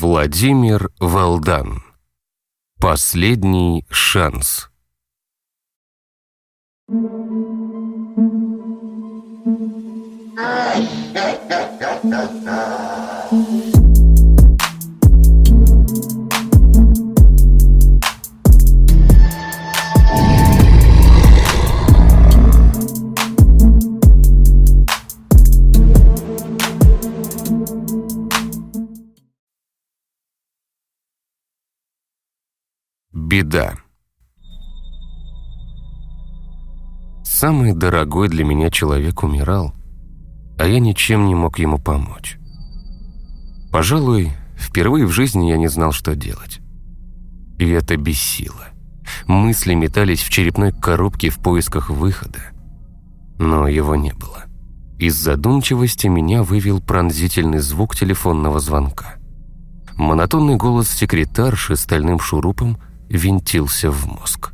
Владимир Валдан. Последний шанс. Беда. Самый дорогой для меня человек умирал, а я ничем не мог ему помочь. Пожалуй, впервые в жизни я не знал, что делать. И это бесило. Мысли метались в черепной коробке в поисках выхода. Но его не было. Из задумчивости меня вывел пронзительный звук телефонного звонка. Монотонный голос секретарши стальным шурупом винтился в мозг.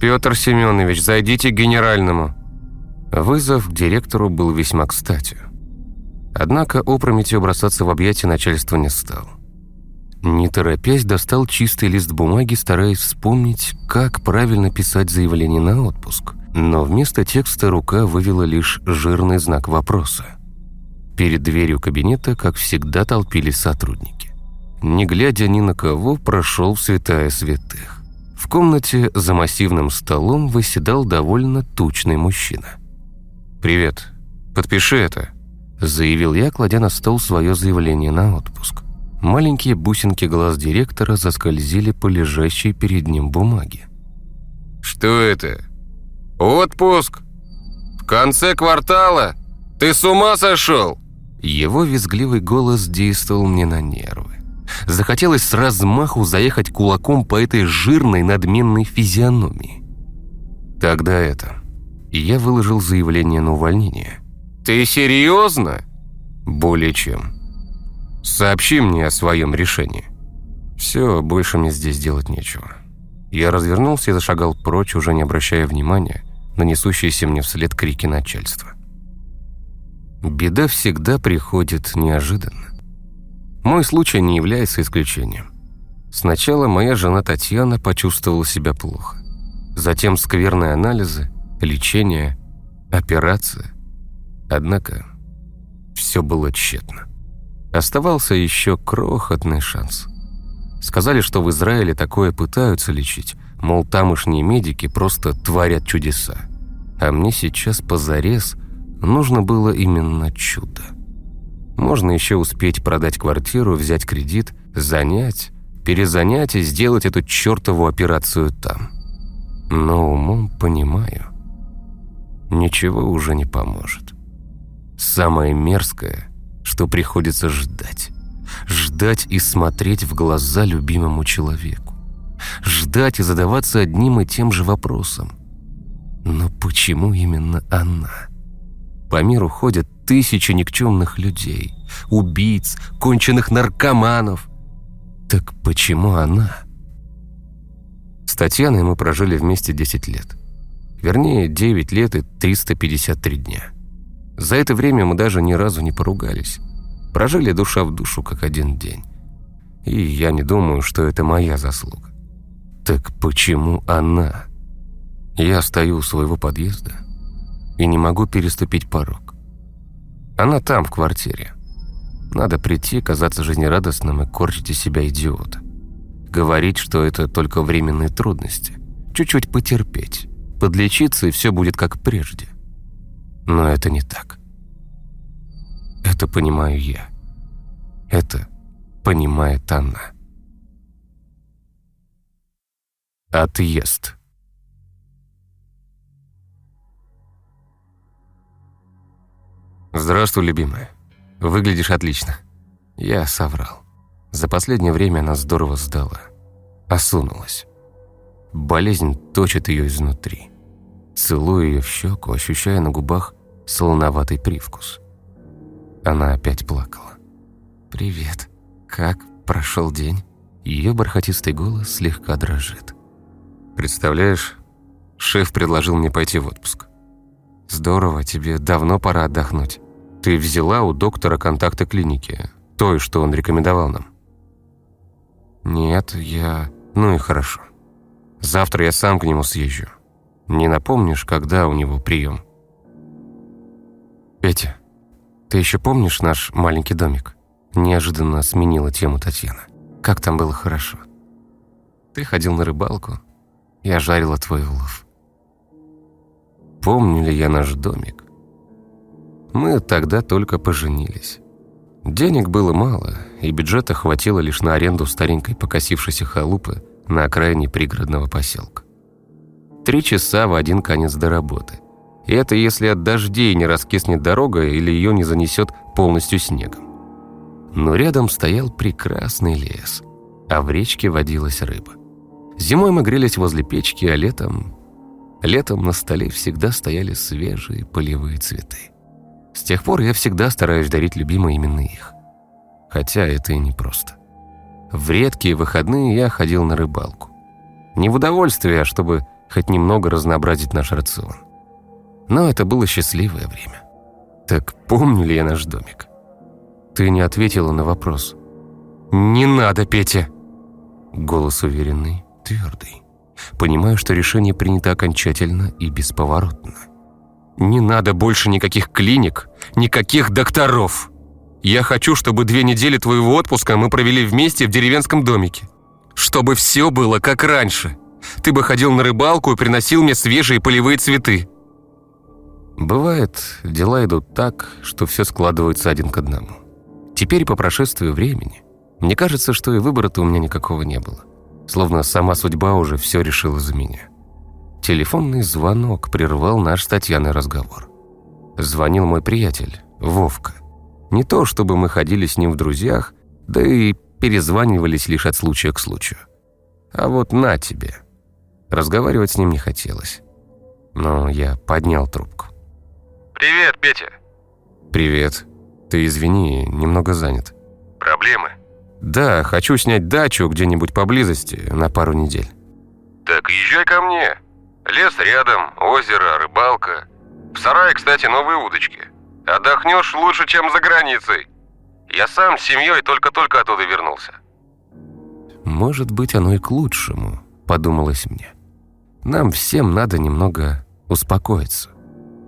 «Петр Семенович, зайдите к генеральному». Вызов к директору был весьма кстати. Однако опрометью бросаться в объятия начальства не стал. Не торопясь, достал чистый лист бумаги, стараясь вспомнить, как правильно писать заявление на отпуск. Но вместо текста рука вывела лишь жирный знак вопроса. Перед дверью кабинета, как всегда, толпились сотрудники не глядя ни на кого, прошел в святая святых. В комнате за массивным столом выседал довольно тучный мужчина. «Привет. Подпиши это», – заявил я, кладя на стол свое заявление на отпуск. Маленькие бусинки глаз директора заскользили по лежащей перед ним бумаге. «Что это? Отпуск? В конце квартала? Ты с ума сошел?» Его визгливый голос действовал мне на нервы. Захотелось с размаху заехать кулаком по этой жирной надменной физиономии. Тогда это... я выложил заявление на увольнение. «Ты серьезно?» «Более чем. Сообщи мне о своем решении». «Все, больше мне здесь делать нечего». Я развернулся и зашагал прочь, уже не обращая внимания на несущиеся мне вслед крики начальства. Беда всегда приходит неожиданно. Мой случай не является исключением. Сначала моя жена Татьяна почувствовала себя плохо. Затем скверные анализы, лечение, операция. Однако все было тщетно. Оставался еще крохотный шанс. Сказали, что в Израиле такое пытаются лечить, мол, тамошние медики просто творят чудеса. А мне сейчас позарез нужно было именно чудо. Можно еще успеть продать квартиру, взять кредит, занять, перезанять и сделать эту чертову операцию там. Но умом понимаю, ничего уже не поможет. Самое мерзкое, что приходится ждать. Ждать и смотреть в глаза любимому человеку. Ждать и задаваться одним и тем же вопросом. Но почему именно она? По миру ходят тысячи никчемных людей, убийц, конченых наркоманов. Так почему она? С Татьяной мы прожили вместе 10 лет. Вернее, 9 лет и 353 дня. За это время мы даже ни разу не поругались. Прожили душа в душу, как один день. И я не думаю, что это моя заслуга. Так почему она? Я стою у своего подъезда и не могу переступить порог. Она там, в квартире. Надо прийти, казаться жизнерадостным и корчить из себя идиота. Говорить, что это только временные трудности. Чуть-чуть потерпеть, подлечиться, и все будет как прежде. Но это не так. Это понимаю я. Это понимает она. Отъезд. «Здравствуй, любимая. Выглядишь отлично». Я соврал. За последнее время она здорово сдала. Осунулась. Болезнь точит ее изнутри. Целую ее в щеку, ощущая на губах солоноватый привкус. Она опять плакала. «Привет. Как прошел день?» Ее бархатистый голос слегка дрожит. «Представляешь, шеф предложил мне пойти в отпуск. Здорово, тебе давно пора отдохнуть. Ты взяла у доктора контакты клиники, той, что он рекомендовал нам. Нет, я... Ну и хорошо. Завтра я сам к нему съезжу. Не напомнишь, когда у него прием? Петя, ты еще помнишь наш маленький домик? Неожиданно сменила тему Татьяна. Как там было хорошо. Ты ходил на рыбалку, я жарила твой улов. Помню ли я наш домик? Мы тогда только поженились. Денег было мало, и бюджета хватило лишь на аренду старенькой покосившейся халупы на окраине пригородного поселка. Три часа в один конец до работы. И это если от дождей не раскиснет дорога или ее не занесет полностью снегом. Но рядом стоял прекрасный лес, а в речке водилась рыба. Зимой мы грелись возле печки, а летом... Летом на столе всегда стояли свежие полевые цветы. С тех пор я всегда стараюсь дарить любимой именно их. Хотя это и непросто. В редкие выходные я ходил на рыбалку. Не в удовольствие, а чтобы хоть немного разнообразить наш рацион. Но это было счастливое время. Так помню ли я наш домик? Ты не ответила на вопрос. «Не надо, Петя!» Голос уверенный, твердый. Понимаю, что решение принято окончательно и бесповоротно. «Не надо больше никаких клиник, никаких докторов!» Я хочу, чтобы две недели твоего отпуска мы провели вместе в деревенском домике. Чтобы все было как раньше. Ты бы ходил на рыбалку и приносил мне свежие полевые цветы. Бывает, дела идут так, что все складывается один к одному. Теперь, по прошествию времени, мне кажется, что и выбора-то у меня никакого не было. Словно сама судьба уже все решила за меня. Телефонный звонок прервал наш с Татьяной разговор. Звонил мой приятель, Вовка. Не то, чтобы мы ходили с ним в друзьях, да и перезванивались лишь от случая к случаю. А вот на тебе. Разговаривать с ним не хотелось. Но я поднял трубку. «Привет, Петя». «Привет. Ты извини, немного занят». «Проблемы?» «Да, хочу снять дачу где-нибудь поблизости на пару недель». «Так езжай ко мне. Лес рядом, озеро, рыбалка. В сарае, кстати, новые удочки. Отдохнешь лучше, чем за границей. Я сам с семьей только-только оттуда вернулся». «Может быть, оно и к лучшему», — подумалось мне. «Нам всем надо немного успокоиться,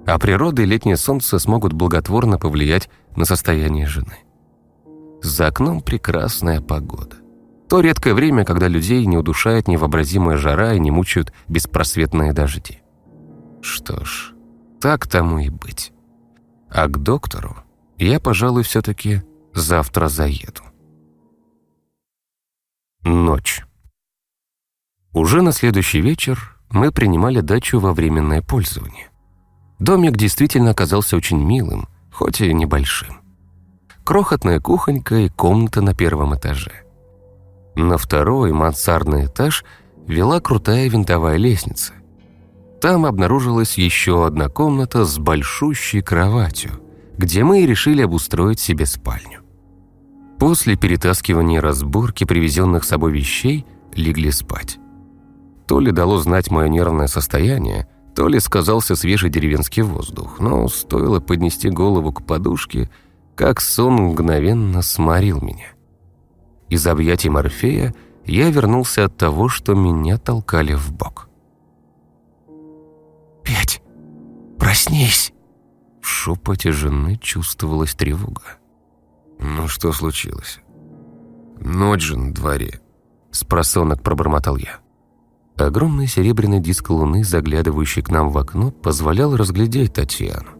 а природа и летнее солнце смогут благотворно повлиять на состояние жены. За окном прекрасная погода. То редкое время, когда людей не удушает невообразимая жара и не мучают беспросветные дожди. Что ж, так тому и быть. А к доктору я, пожалуй, все-таки завтра заеду. Ночь. Уже на следующий вечер мы принимали дачу во временное пользование. Домик действительно оказался очень милым, хоть и небольшим. Крохотная кухонька и комната на первом этаже. На второй мансардный этаж вела крутая винтовая лестница. Там обнаружилась еще одна комната с большущей кроватью, где мы и решили обустроить себе спальню. После перетаскивания и разборки привезенных с собой вещей легли спать. То ли дало знать мое нервное состояние, то ли сказался свежий деревенский воздух, но стоило поднести голову к подушке, как сон мгновенно сморил меня. Из объятий Морфея я вернулся от того, что меня толкали в бок. «Петь, проснись!» В шепоте жены чувствовалась тревога. «Ну что случилось?» «Ночь же на дворе», — спросонок пробормотал я. Огромный серебряный диск луны, заглядывающий к нам в окно, позволял разглядеть Татьяну.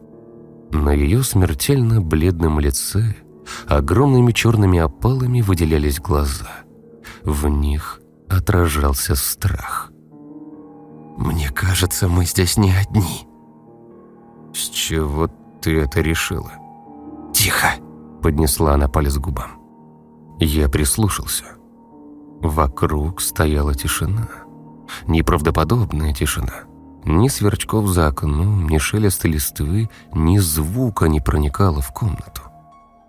На ее смертельно бледном лице огромными черными опалами выделялись глаза. В них отражался страх. «Мне кажется, мы здесь не одни». «С чего ты это решила?» «Тихо!» — поднесла она палец к губам. Я прислушался. Вокруг стояла тишина. Неправдоподобная тишина. Ни сверчков за окном, ни шелеста листвы, ни звука не проникало в комнату.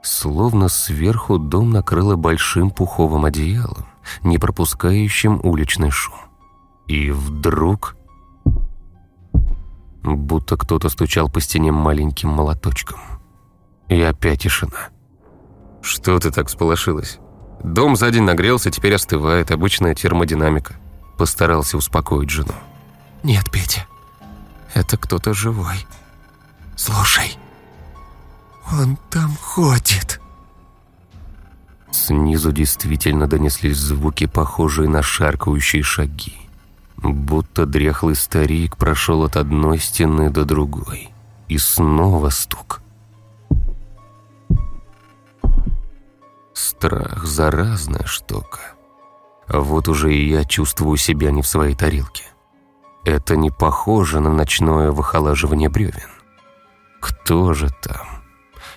Словно сверху дом накрыло большим пуховым одеялом, не пропускающим уличный шум. И вдруг... Будто кто-то стучал по стене маленьким молоточком. И опять тишина. «Что ты так сполошилась? Дом за день нагрелся, теперь остывает. Обычная термодинамика. Постарался успокоить жену. «Нет, Петя, это кто-то живой. Слушай, он там ходит». Снизу действительно донеслись звуки, похожие на шаркающие шаги. Будто дряхлый старик прошел от одной стены до другой. И снова стук. Страх – заразная штука. Вот уже и я чувствую себя не в своей тарелке. Это не похоже на ночное выхолаживание бревен. Кто же там?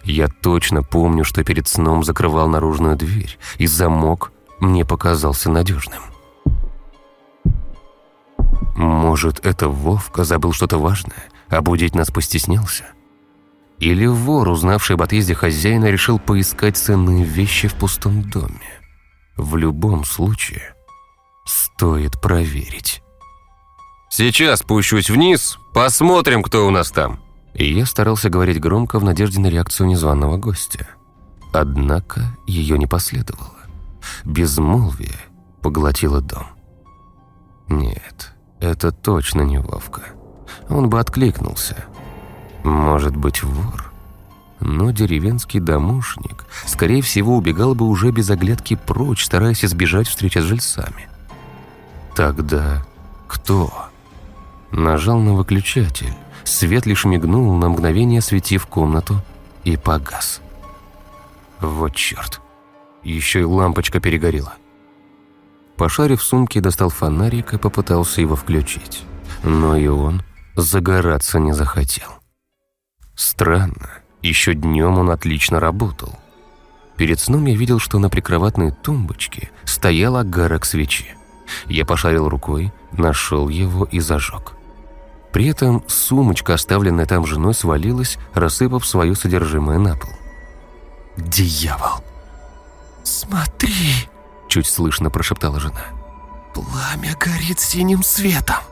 Я точно помню, что перед сном закрывал наружную дверь, и замок мне показался надежным. Может, это Вовка забыл что-то важное, а будить нас постеснялся? Или вор, узнавший об отъезде хозяина, решил поискать ценные вещи в пустом доме? В любом случае, стоит проверить. «Сейчас спущусь вниз, посмотрим, кто у нас там», и я старался говорить громко в надежде на реакцию незваного гостя. Однако ее не последовало. Безмолвие поглотило дом. Нет, это точно не Вовка. Он бы откликнулся. Может быть, вор? Но деревенский домушник, скорее всего, убегал бы уже без оглядки прочь, стараясь избежать встречи с жильцами. Тогда кто? Нажал на выключатель. Свет лишь мигнул, на мгновение осветив комнату, и погас. Вот черт. Еще и лампочка перегорела. Пошарив в сумке, достал фонарик и попытался его включить. Но и он загораться не захотел. Странно. Еще днем он отлично работал. Перед сном я видел, что на прикроватной тумбочке стоял огарок свечи. Я пошарил рукой, нашел его и зажег. При этом сумочка, оставленная там женой, свалилась, рассыпав свое содержимое на пол. «Дьявол!» «Смотри!» – чуть слышно прошептала жена. «Пламя горит синим светом!»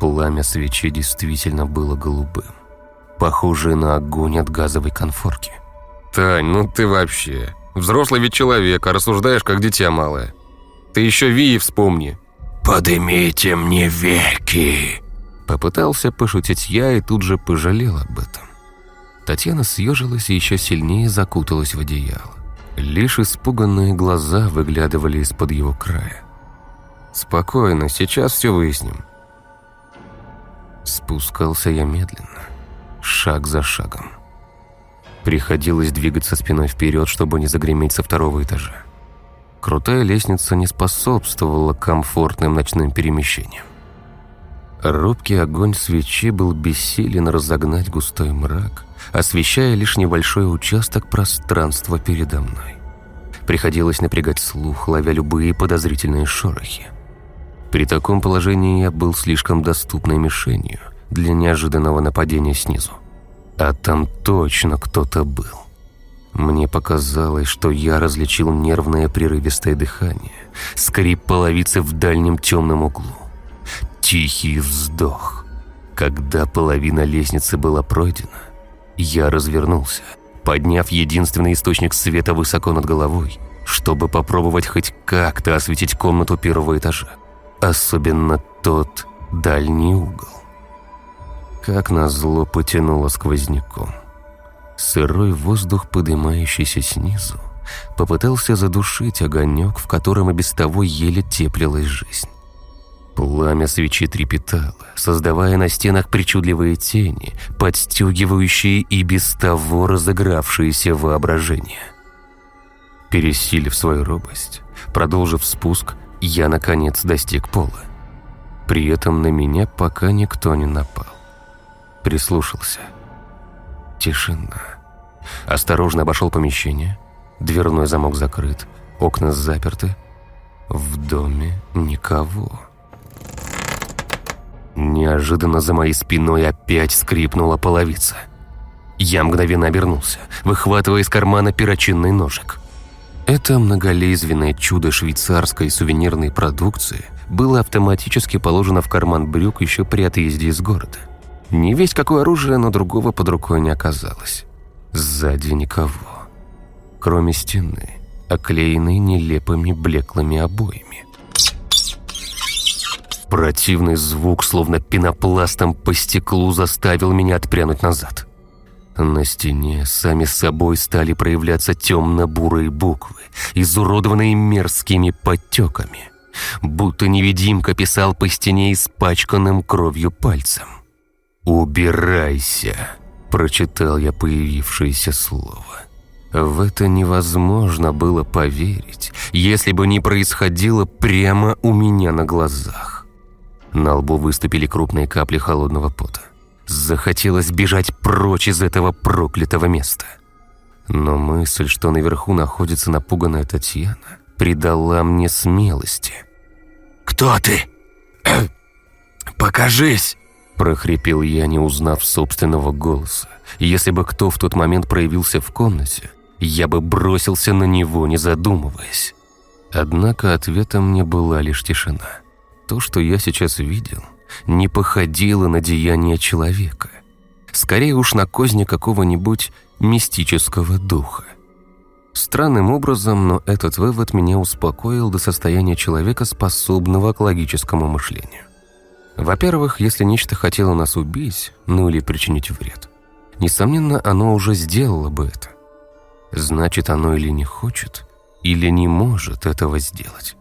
Пламя свечи действительно было голубым, похожее на огонь от газовой конфорки. «Тань, ну ты вообще... Взрослый ведь человек, а рассуждаешь, как дитя малое. Ты еще Вии вспомни». «Подымите мне веки!» Попытался пошутить я и тут же пожалел об этом. Татьяна съежилась и еще сильнее закуталась в одеяло. Лишь испуганные глаза выглядывали из-под его края. «Спокойно, сейчас все выясним». Спускался я медленно, шаг за шагом. Приходилось двигаться спиной вперед, чтобы не загреметь со второго этажа. Крутая лестница не способствовала комфортным ночным перемещениям. Робкий огонь свечи был бессилен разогнать густой мрак, освещая лишь небольшой участок пространства передо мной. Приходилось напрягать слух, ловя любые подозрительные шорохи. При таком положении я был слишком доступной мишенью для неожиданного нападения снизу. А там точно кто-то был. Мне показалось, что я различил нервное прерывистое дыхание, скрип половицы в дальнем темном углу. Тихий вздох. Когда половина лестницы была пройдена, я развернулся, подняв единственный источник света высоко над головой, чтобы попробовать хоть как-то осветить комнату первого этажа. Особенно тот дальний угол. Как назло потянуло сквозняком. Сырой воздух, подымающийся снизу, попытался задушить огонек, в котором и без того еле теплилась жизнь. Пламя свечи трепетало, создавая на стенах причудливые тени, подстегивающие и без того разыгравшееся воображение. Пересилив свою робость, продолжив спуск, я, наконец, достиг пола. При этом на меня пока никто не напал. Прислушался. Тишина. Осторожно обошел помещение. Дверной замок закрыт, окна заперты. В доме никого. Неожиданно за моей спиной опять скрипнула половица. Я мгновенно обернулся, выхватывая из кармана перочинный ножик. Это многолезвенное чудо швейцарской сувенирной продукции было автоматически положено в карман брюк еще при отъезде из города. Не весь какое оружие, но другого под рукой не оказалось. Сзади никого. Кроме стены, оклеенный нелепыми блеклыми обоями. Противный звук, словно пенопластом по стеклу, заставил меня отпрянуть назад. На стене сами собой стали проявляться темно-бурые буквы, изуродованные мерзкими подтеками. Будто невидимка писал по стене испачканным кровью пальцем. «Убирайся!» – прочитал я появившееся слово. В это невозможно было поверить, если бы не происходило прямо у меня на глазах. На лбу выступили крупные капли холодного пота. Захотелось бежать прочь из этого проклятого места. Но мысль, что наверху находится напуганная Татьяна, придала мне смелости. «Кто ты? Покажись!» прохрипел я, не узнав собственного голоса. Если бы кто в тот момент проявился в комнате, я бы бросился на него, не задумываясь. Однако ответом мне была лишь тишина. То, что я сейчас видел, не походило на деяние человека. Скорее уж на козни какого-нибудь мистического духа. Странным образом, но этот вывод меня успокоил до состояния человека, способного к логическому мышлению. Во-первых, если нечто хотело нас убить, ну или причинить вред, несомненно, оно уже сделало бы это. Значит, оно или не хочет, или не может этого сделать.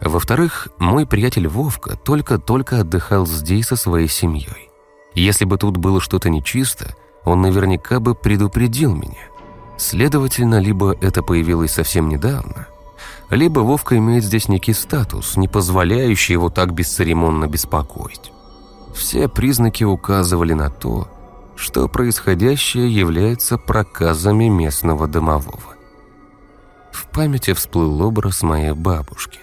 Во-вторых, мой приятель Вовка только-только отдыхал здесь со своей семьей. Если бы тут было что-то нечисто, он наверняка бы предупредил меня. Следовательно, либо это появилось совсем недавно, либо Вовка имеет здесь некий статус, не позволяющий его так бесцеремонно беспокоить. Все признаки указывали на то, что происходящее является проказами местного домового. В памяти всплыл образ моей бабушки.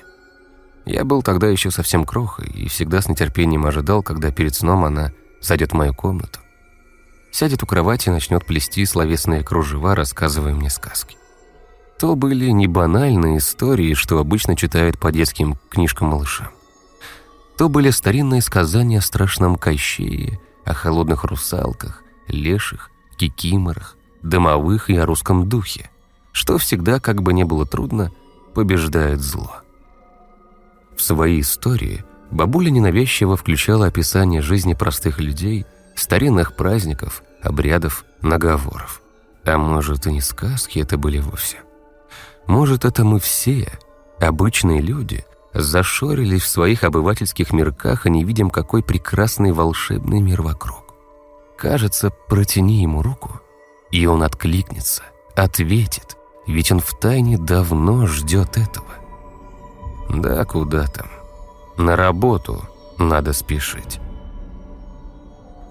Я был тогда еще совсем крохой и всегда с нетерпением ожидал, когда перед сном она зайдет в мою комнату, сядет у кровати и начнет плести словесные кружева, рассказывая мне сказки. То были не банальные истории, что обычно читают по детским книжкам малышам. То были старинные сказания о страшном Кощее, о холодных русалках, леших, кикиморах, домовых и о русском духе, что всегда, как бы не было трудно, побеждает зло. В своей истории бабуля ненавязчиво включала описание жизни простых людей, старинных праздников, обрядов, наговоров. А может, и не сказки это были вовсе. Может, это мы все, обычные люди, зашорились в своих обывательских мирках и не видим, какой прекрасный волшебный мир вокруг. Кажется, протяни ему руку, и он откликнется, ответит, ведь он втайне давно ждет этого. Да куда там. На работу надо спешить.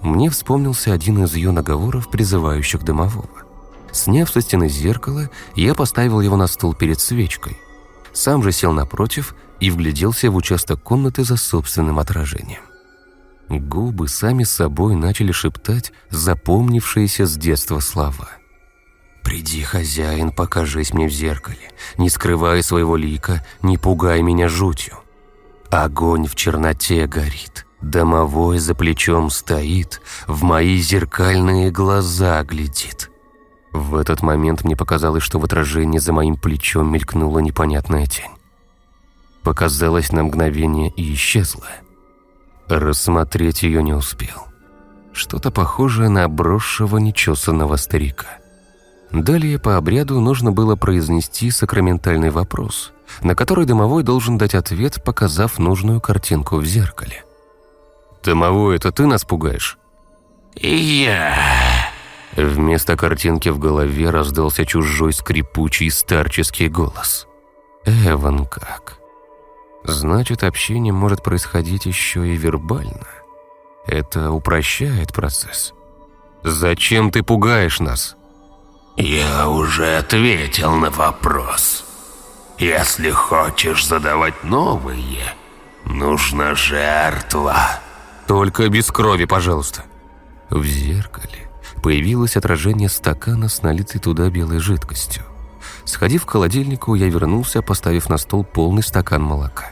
Мне вспомнился один из ее наговоров, призывающих домового. Сняв со стены зеркало, я поставил его на стол перед свечкой. Сам же сел напротив и вгляделся в участок комнаты за собственным отражением. Губы сами собой начали шептать запомнившиеся с детства слова. «Приди, хозяин, покажись мне в зеркале, не скрывай своего лика, не пугай меня жутью. Огонь в черноте горит, домовой за плечом стоит, в мои зеркальные глаза глядит. В этот момент мне показалось, что в отражении за моим плечом мелькнула непонятная тень. Показалась на мгновение и исчезла. Рассмотреть ее не успел. Что-то похожее на обросшего нечесанного старика. Далее по обряду нужно было произнести сакраментальный вопрос, на который домовой должен дать ответ, показав нужную картинку в зеркале. «Домовой, это ты нас пугаешь?» «Я...» Вместо картинки в голове раздался чужой скрипучий старческий голос. «Эван как? Значит, общение может происходить еще и вербально. Это упрощает процесс. Зачем ты пугаешь нас?» «Я уже ответил на вопрос. Если хочешь задавать новые, нужна жертва». «Только без крови, пожалуйста». В зеркале появилось отражение стакана с налитой туда белой жидкостью. Сходив к холодильнику, я вернулся, поставив на стол полный стакан молока.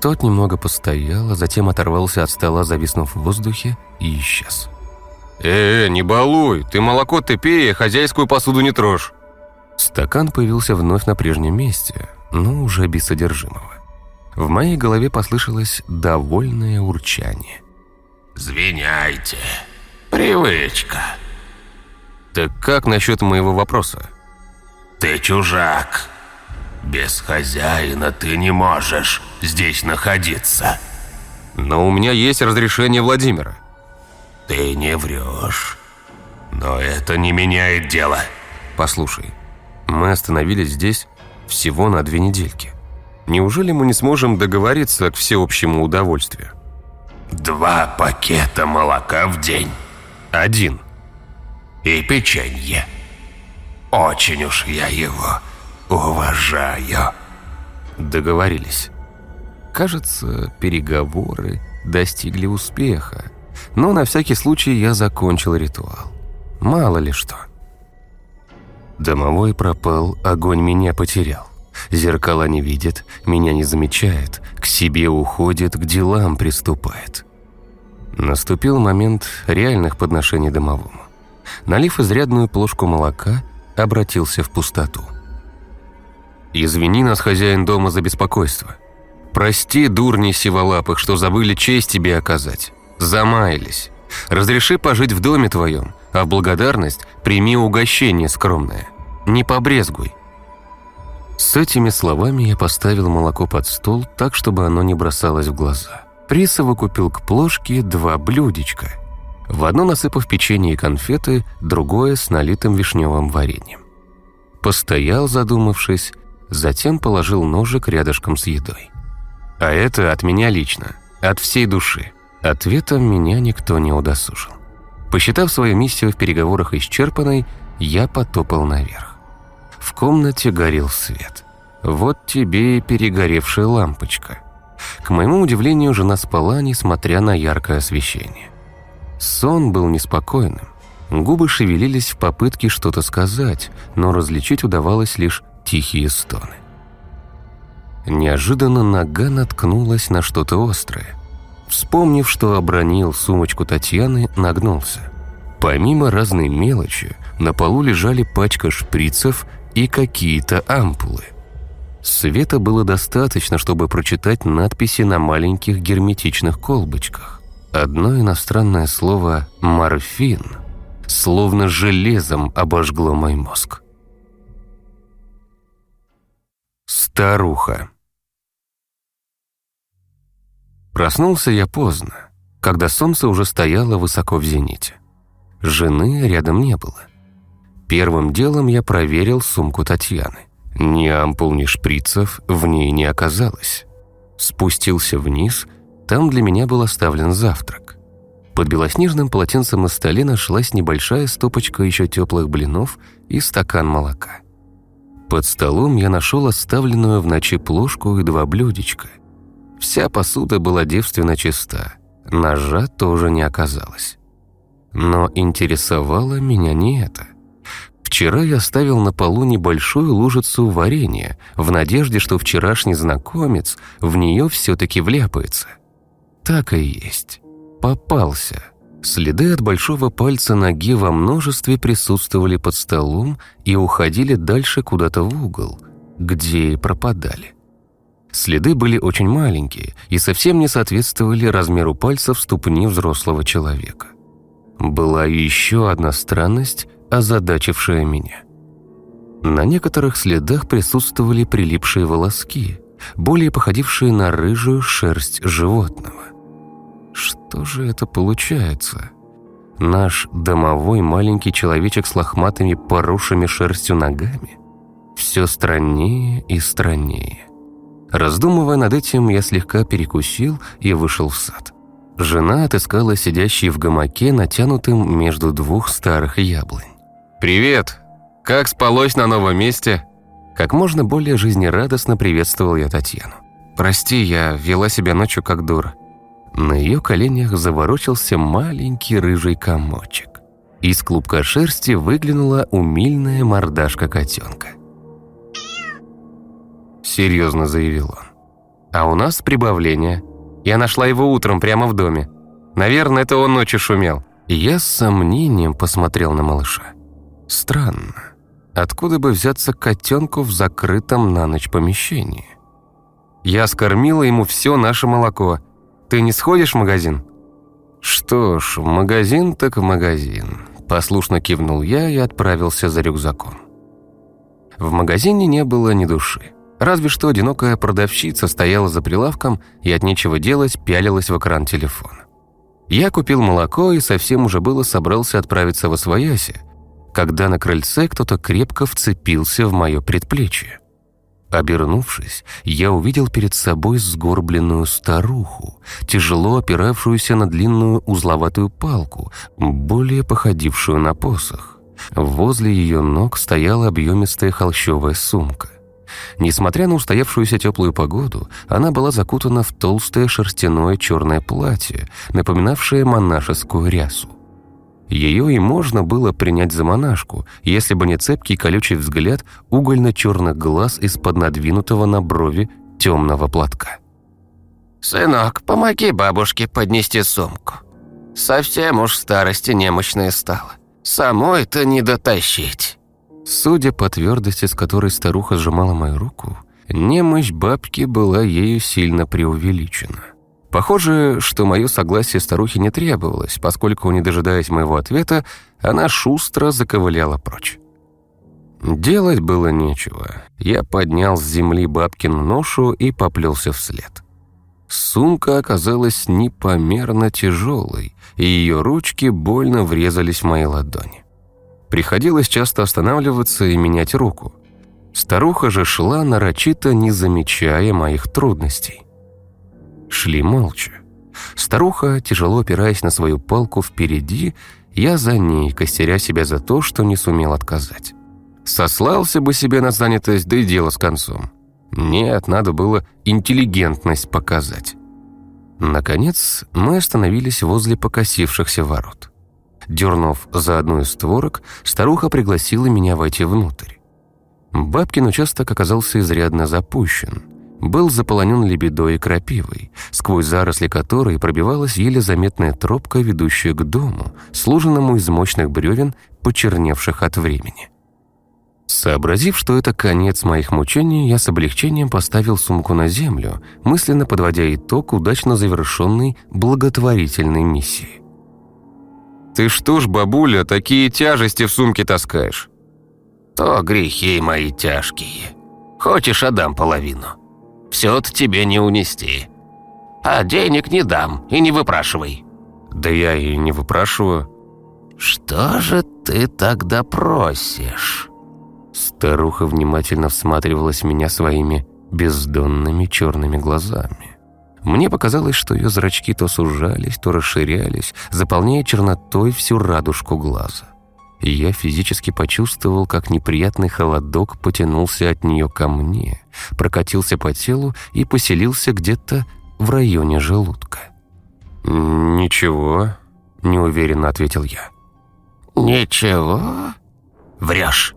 Тот немного постоял, а затем оторвался от стола, зависнув в воздухе, и исчез. «Э, не балуй! Ты молоко ты пей, а хозяйскую посуду не трожь!» Стакан появился вновь на прежнем месте, но уже без содержимого. В моей голове послышалось довольное урчание. «Звеняйте. Привычка. Так как насчет моего вопроса? Ты чужак. Без хозяина ты не можешь здесь находиться. Но у меня есть разрешение Владимира. Ты не врешь. Но это не меняет дело. Послушай, мы остановились здесь всего на две недельки. Неужели мы не сможем договориться к всеобщему удовольствию? Два пакета молока в день. Один. И печенье. Очень уж я его уважаю. Договорились. Кажется, переговоры достигли успеха. Но на всякий случай я закончил ритуал. Мало ли что. Домовой пропал, огонь меня потерял. Зеркала не видит, меня не замечает, к себе уходит, к делам приступает. Наступил момент реальных подношений домовому. Налив изрядную плошку молока, обратился в пустоту. «Извини нас, хозяин дома, за беспокойство. Прости, дурни сиволапых, что забыли честь тебе оказать. Замаялись. Разреши пожить в доме твоем, а в благодарность прими угощение скромное. Не побрезгуй». С этими словами я поставил молоко под стол так, чтобы оно не бросалось в глаза. Присовокупил к плошке два блюдечка. В одно насыпав печенье и конфеты, другое с налитым вишневым вареньем. Постоял, задумавшись, затем положил ножик рядышком с едой. «А это от меня лично, от всей души». Ответом меня никто не удосужил. Посчитав свою миссию в переговорах исчерпанной, я потопал наверх. В комнате горел свет. Вот тебе и перегоревшая лампочка. К моему удивлению, жена спала, несмотря на яркое освещение. Сон был неспокойным. Губы шевелились в попытке что-то сказать, но различить удавалось лишь тихие стоны. Неожиданно нога наткнулась на что-то острое. Вспомнив, что обронил сумочку Татьяны, нагнулся. Помимо разной мелочи, на полу лежали пачка шприцев и какие-то ампулы. Света было достаточно, чтобы прочитать надписи на маленьких герметичных колбочках. Одно иностранное слово «морфин» словно железом обожгло мой мозг. Старуха. Проснулся я поздно, когда солнце уже стояло высоко в зените. Жены рядом не было. Первым делом я проверил сумку Татьяны. Ни ампул, ни шприцев в ней не оказалось. Спустился вниз, там для меня был оставлен завтрак. Под белоснежным полотенцем на столе нашлась небольшая стопочка еще теплых блинов и стакан молока. Под столом я нашел оставленную в ночи плошку и два блюдечка. Вся посуда была девственно чиста, ножа тоже не оказалось. Но интересовало меня не это. Вчера я оставил на полу небольшую лужицу варенья в надежде, что вчерашний знакомец в нее все-таки вляпается. Так и есть. Попался. Следы от большого пальца ноги во множестве присутствовали под столом и уходили дальше куда-то в угол, где и пропадали. Следы были очень маленькие и совсем не соответствовали размеру пальцев ступни взрослого человека. Была еще одна странность, озадачившая меня. На некоторых следах присутствовали прилипшие волоски, более походившие на рыжую шерсть животного. Что же это получается? Наш домовой маленький человечек с лохматыми поросшими шерстью ногами? Все страннее и страннее. Раздумывая над этим, я слегка перекусил и вышел в сад. Жена отыскала сидящий в гамаке, натянутым между двух старых яблонь. «Привет! Как спалось на новом месте?» Как можно более жизнерадостно приветствовал я Татьяну. «Прости, я вела себя ночью как дура». На ее коленях заворочился маленький рыжий комочек. Из клубка шерсти выглянула умильная мордашка котенка. Серьезно заявил он. «А у нас прибавление. Я нашла его утром прямо в доме. Наверное, это он ночью шумел». Я с сомнением посмотрел на малыша. Странно. откуда бы взяться котенку в закрытом на ночь помещении? Я скормила ему все наше молоко. Ты не сходишь в магазин? Что ж, в магазин так в магазин. Послушно кивнул я и отправился за рюкзаком. В магазине не было ни души. Разве что одинокая продавщица стояла за прилавком и от нечего делать пялилась в экран телефона. Я купил молоко и совсем уже было собрался отправиться в Освояси, когда на крыльце кто-то крепко вцепился в мое предплечье. Обернувшись, я увидел перед собой сгорбленную старуху, тяжело опиравшуюся на длинную узловатую палку, более походившую на посох. Возле ее ног стояла объемистая холщовая сумка. Несмотря на устоявшуюся теплую погоду, она была закутана в толстое шерстяное черное платье, напоминавшее монашескую рясу. Ее и можно было принять за монашку, если бы не цепкий колючий взгляд угольно-черных глаз из-под надвинутого на брови темного платка. «Сынок, помоги бабушке поднести сумку. Совсем уж старости немощная стала. Самой-то не дотащить». Судя по твердости, с которой старуха сжимала мою руку, немощь бабки была ею сильно преувеличена. Похоже, что мое согласие старухе не требовалось, поскольку, не дожидаясь моего ответа, она шустро заковыляла прочь. Делать было нечего. Я поднял с земли бабкину ношу и поплелся вслед. Сумка оказалась непомерно тяжелой, и ее ручки больно врезались в мои ладони. Приходилось часто останавливаться и менять руку. Старуха же шла нарочито, не замечая моих трудностей. Шли молча. Старуха, тяжело опираясь на свою палку впереди, я за ней, костеря себя за то, что не сумел отказать. Сослался бы себе на занятость, да и дело с концом. Нет, надо было интеллигентность показать. Наконец, мы остановились возле покосившихся ворот. Дернув за одну из створок, старуха пригласила меня войти внутрь. Бабкин участок оказался изрядно запущен – был заполонен лебедой и крапивой, сквозь заросли которой пробивалась еле заметная тропка, ведущая к дому, сложенному из мощных бревен, почерневших от времени. Сообразив, что это конец моих мучений, я с облегчением поставил сумку на землю, мысленно подводя итог удачно завершенной благотворительной миссии. «Ты что ж, бабуля, такие тяжести в сумке таскаешь?» «То грехи мои тяжкие. Хочешь, отдам половину?» все-то тебе не унести. А денег не дам и не выпрашивай». «Да я и не выпрашиваю». «Что же ты тогда просишь?» Старуха внимательно всматривалась в меня своими бездонными черными глазами. Мне показалось, что ее зрачки то сужались, то расширялись, заполняя чернотой всю радужку глаза и я физически почувствовал, как неприятный холодок потянулся от нее ко мне, прокатился по телу и поселился где-то в районе желудка. «Ничего», — неуверенно ответил я. «Ничего? Врешь.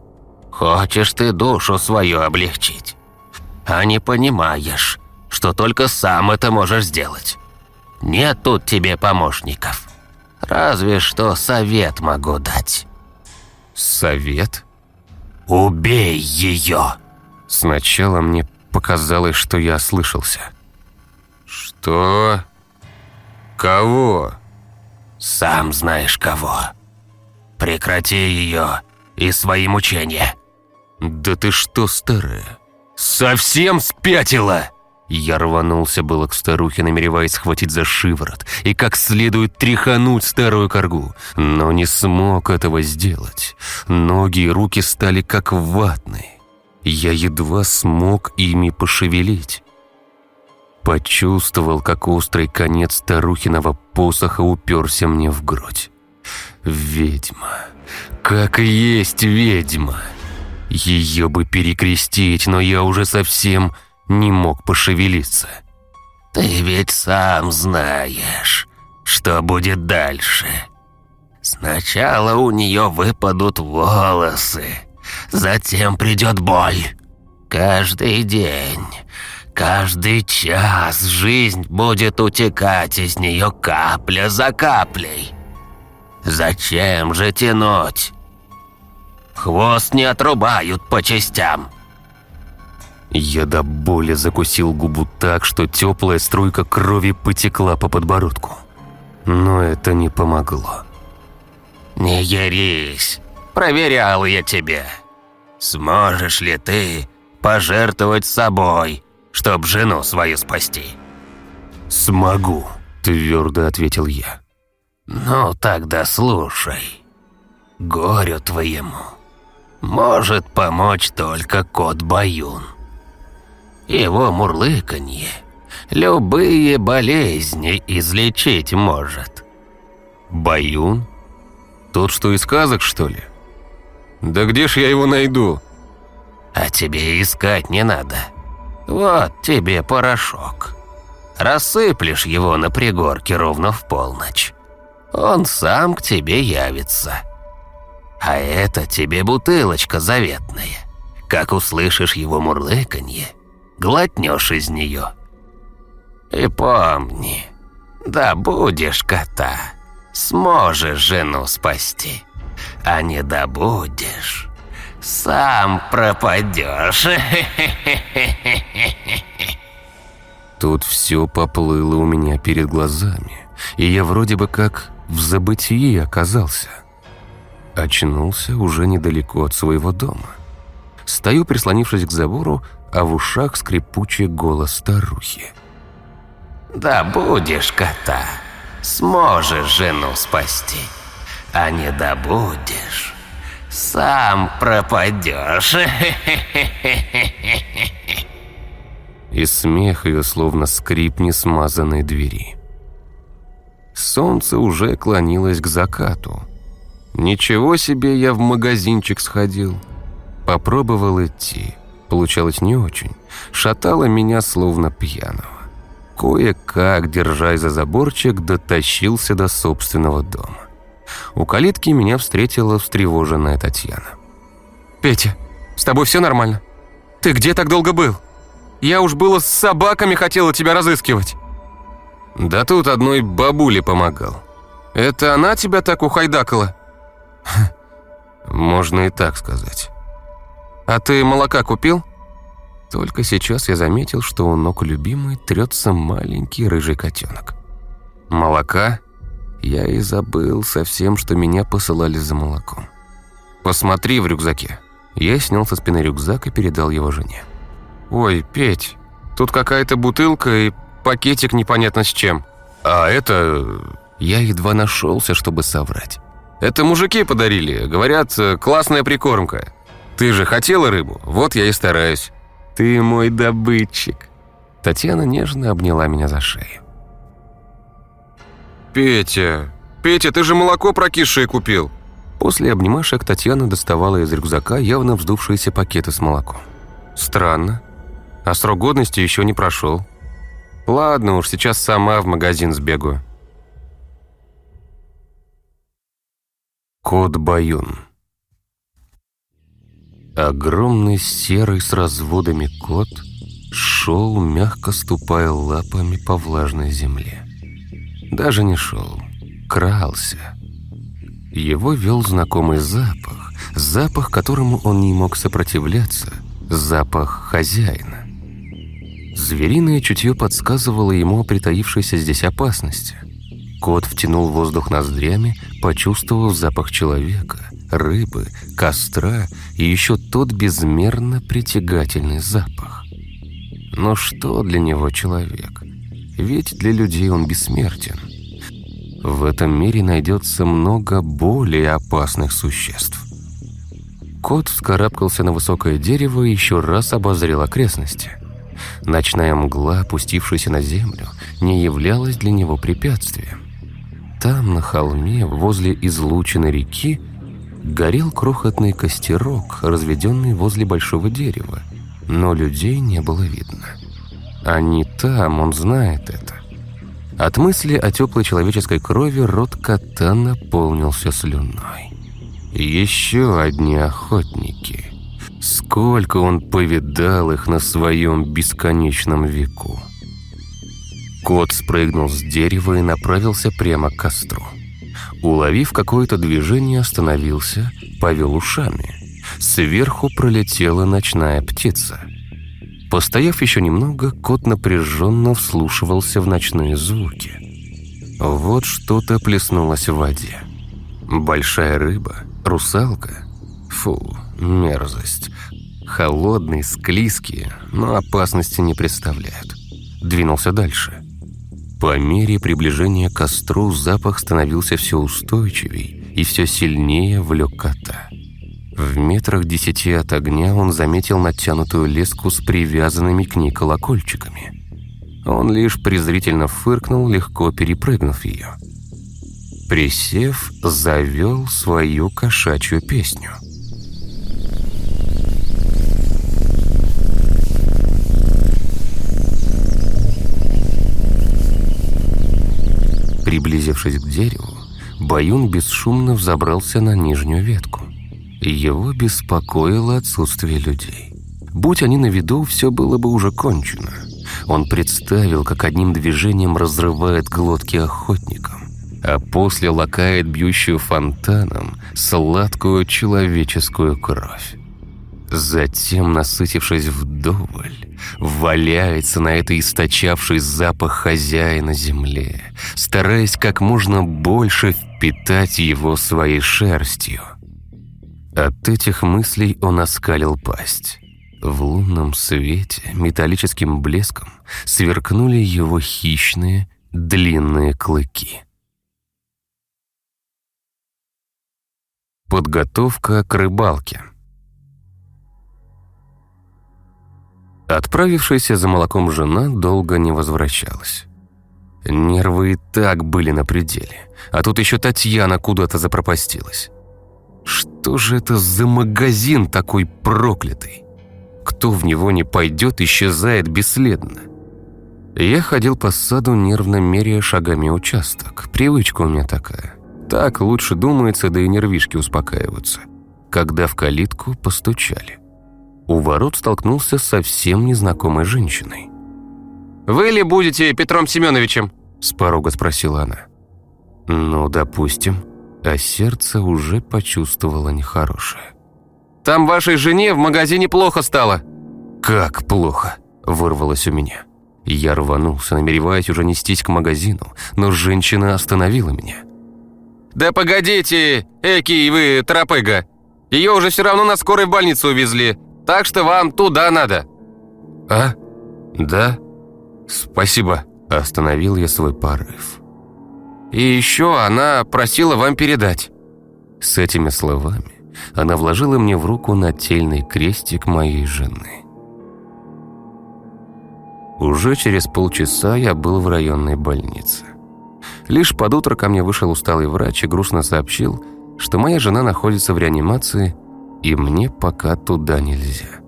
Хочешь ты душу свою облегчить, а не понимаешь, что только сам это можешь сделать. Нет тут тебе помощников. Разве что совет могу дать». «Совет?» «Убей ее!» Сначала мне показалось, что я ослышался. «Что? Кого?» «Сам знаешь кого. Прекрати ее и свои мучения». «Да ты что, старая, совсем спятила?» Я рванулся было к старухе, намереваясь схватить за шиворот и как следует тряхануть старую коргу, но не смог этого сделать. Ноги и руки стали как ватные. Я едва смог ими пошевелить. Почувствовал, как острый конец старухиного посоха уперся мне в грудь. Ведьма. Как и есть ведьма. Ее бы перекрестить, но я уже совсем не мог пошевелиться. «Ты ведь сам знаешь, что будет дальше. Сначала у нее выпадут волосы, затем придет боль. Каждый день, каждый час жизнь будет утекать из нее капля за каплей. Зачем же тянуть? Хвост не отрубают по частям. Я до боли закусил губу так, что теплая струйка крови потекла по подбородку. Но это не помогло. «Не ярись, проверял я тебя. Сможешь ли ты пожертвовать собой, чтоб жену свою спасти?» «Смогу», — твердо ответил я. «Ну тогда слушай. Горю твоему может помочь только кот Баюн. Его мурлыканье любые болезни излечить может». «Баюн? Тот, что из сказок, что ли? Да где ж я его найду?» «А тебе искать не надо. Вот тебе порошок. Рассыплешь его на пригорке ровно в полночь. Он сам к тебе явится. А это тебе бутылочка заветная. Как услышишь его мурлыканье, глотнешь из нее. И помни, да будешь кота, сможешь жену спасти. А не добудешь, сам пропадешь. Тут все поплыло у меня перед глазами, и я вроде бы как в забытии оказался. Очнулся уже недалеко от своего дома. Стою, прислонившись к забору, а в ушах скрипучий голос старухи. «Да будешь кота, сможешь жену спасти, а не добудешь, сам пропадешь». И смех ее словно скрип несмазанной двери. Солнце уже клонилось к закату. Ничего себе я в магазинчик сходил. Попробовал идти. Получалось не очень. Шатало меня словно пьяного. Кое-как, держась за заборчик, дотащился до собственного дома. У калитки меня встретила встревоженная Татьяна. «Петя, с тобой все нормально? Ты где так долго был? Я уж было с собаками хотела тебя разыскивать». Да тут одной бабуле помогал. «Это она тебя так ухайдакала?» Можно и так сказать. «А ты молока купил?» Только сейчас я заметил, что у ног любимой трется маленький рыжий котенок. Молока? Я и забыл совсем, что меня посылали за молоком. «Посмотри в рюкзаке». Я снял со спины рюкзак и передал его жене. «Ой, Петь, тут какая-то бутылка и пакетик непонятно с чем». «А это...» Я едва нашелся, чтобы соврать. «Это мужики подарили. Говорят, классная прикормка. Ты же хотела рыбу, вот я и стараюсь». «Ты мой добытчик». Татьяна нежно обняла меня за шею. «Петя, Петя, ты же молоко прокисшее купил!» После обнимашек Татьяна доставала из рюкзака явно вздувшиеся пакеты с молоком. «Странно. А срок годности еще не прошел. Ладно уж, сейчас сама в магазин сбегаю». Кот Баюн Огромный серый с разводами кот шел, мягко ступая лапами по влажной земле. Даже не шел, крался. Его вел знакомый запах, запах, которому он не мог сопротивляться, запах хозяина. Звериное чутье подсказывало ему о притаившейся здесь опасности. Кот втянул воздух ноздрями, почувствовав запах человека, рыбы, костра и еще тот безмерно притягательный запах. Но что для него человек? Ведь для людей он бессмертен. В этом мире найдется много более опасных существ. Кот вскарабкался на высокое дерево и еще раз обозрел окрестности. Ночная мгла, опустившаяся на землю, не являлась для него препятствием. Там, на холме, возле излученной реки, горел крохотный костерок, разведенный возле большого дерева, но людей не было видно. Они там, он знает это. От мысли о теплой человеческой крови рот кота наполнился слюной. Еще одни охотники. Сколько он повидал их на своем бесконечном веку. Кот спрыгнул с дерева и направился прямо к костру. Уловив какое-то движение, остановился, повел ушами. сверху пролетела ночная птица. Постояв еще немного, кот напряженно вслушивался в ночные звуки. Вот что-то плеснулось в воде. Большая рыба, русалка. Фу, мерзость. Холодные, склизкие, но опасности не представляют. Двинулся дальше. По мере приближения к костру запах становился все устойчивей и все сильнее влек кота. В метрах десяти от огня он заметил натянутую леску с привязанными к ней колокольчиками. Он лишь презрительно фыркнул, легко перепрыгнув ее. Присев, завел свою кошачью песню. Приблизившись к дереву, Баюн бесшумно взобрался на нижнюю ветку. Его беспокоило отсутствие людей. Будь они на виду, все было бы уже кончено. Он представил, как одним движением разрывает глотки охотникам, а после лакает бьющую фонтаном сладкую человеческую кровь. Затем, насытившись вдоволь, валяется на этой источавший запах хозяина земле, стараясь как можно больше впитать его своей шерстью. От этих мыслей он оскалил пасть. В лунном свете металлическим блеском сверкнули его хищные длинные клыки. Подготовка к рыбалке – Отправившаяся за молоком жена долго не возвращалась. Нервы и так были на пределе, а тут еще Татьяна куда-то запропастилась. Что же это за магазин такой проклятый? Кто в него не пойдет, исчезает бесследно. Я ходил по саду, нервно меряя шагами участок. Привычка у меня такая. Так лучше думается, да и нервишки успокаиваются. Когда в калитку постучали у ворот столкнулся с совсем незнакомой женщиной. «Вы ли будете Петром Семеновичем?» – с порога спросила она. «Ну, допустим». А сердце уже почувствовало нехорошее. «Там вашей жене в магазине плохо стало». «Как плохо?» – вырвалось у меня. Я рванулся, намереваясь уже нестись к магазину, но женщина остановила меня. «Да погодите, эки вы, тропыга! Ее уже все равно на скорой больницу увезли. Так что вам туда надо». «А? Да? Спасибо». Остановил я свой порыв. «И еще она просила вам передать». С этими словами она вложила мне в руку нательный крестик моей жены. Уже через полчаса я был в районной больнице. Лишь под утро ко мне вышел усталый врач и грустно сообщил, что моя жена находится в реанимации и мне пока туда нельзя.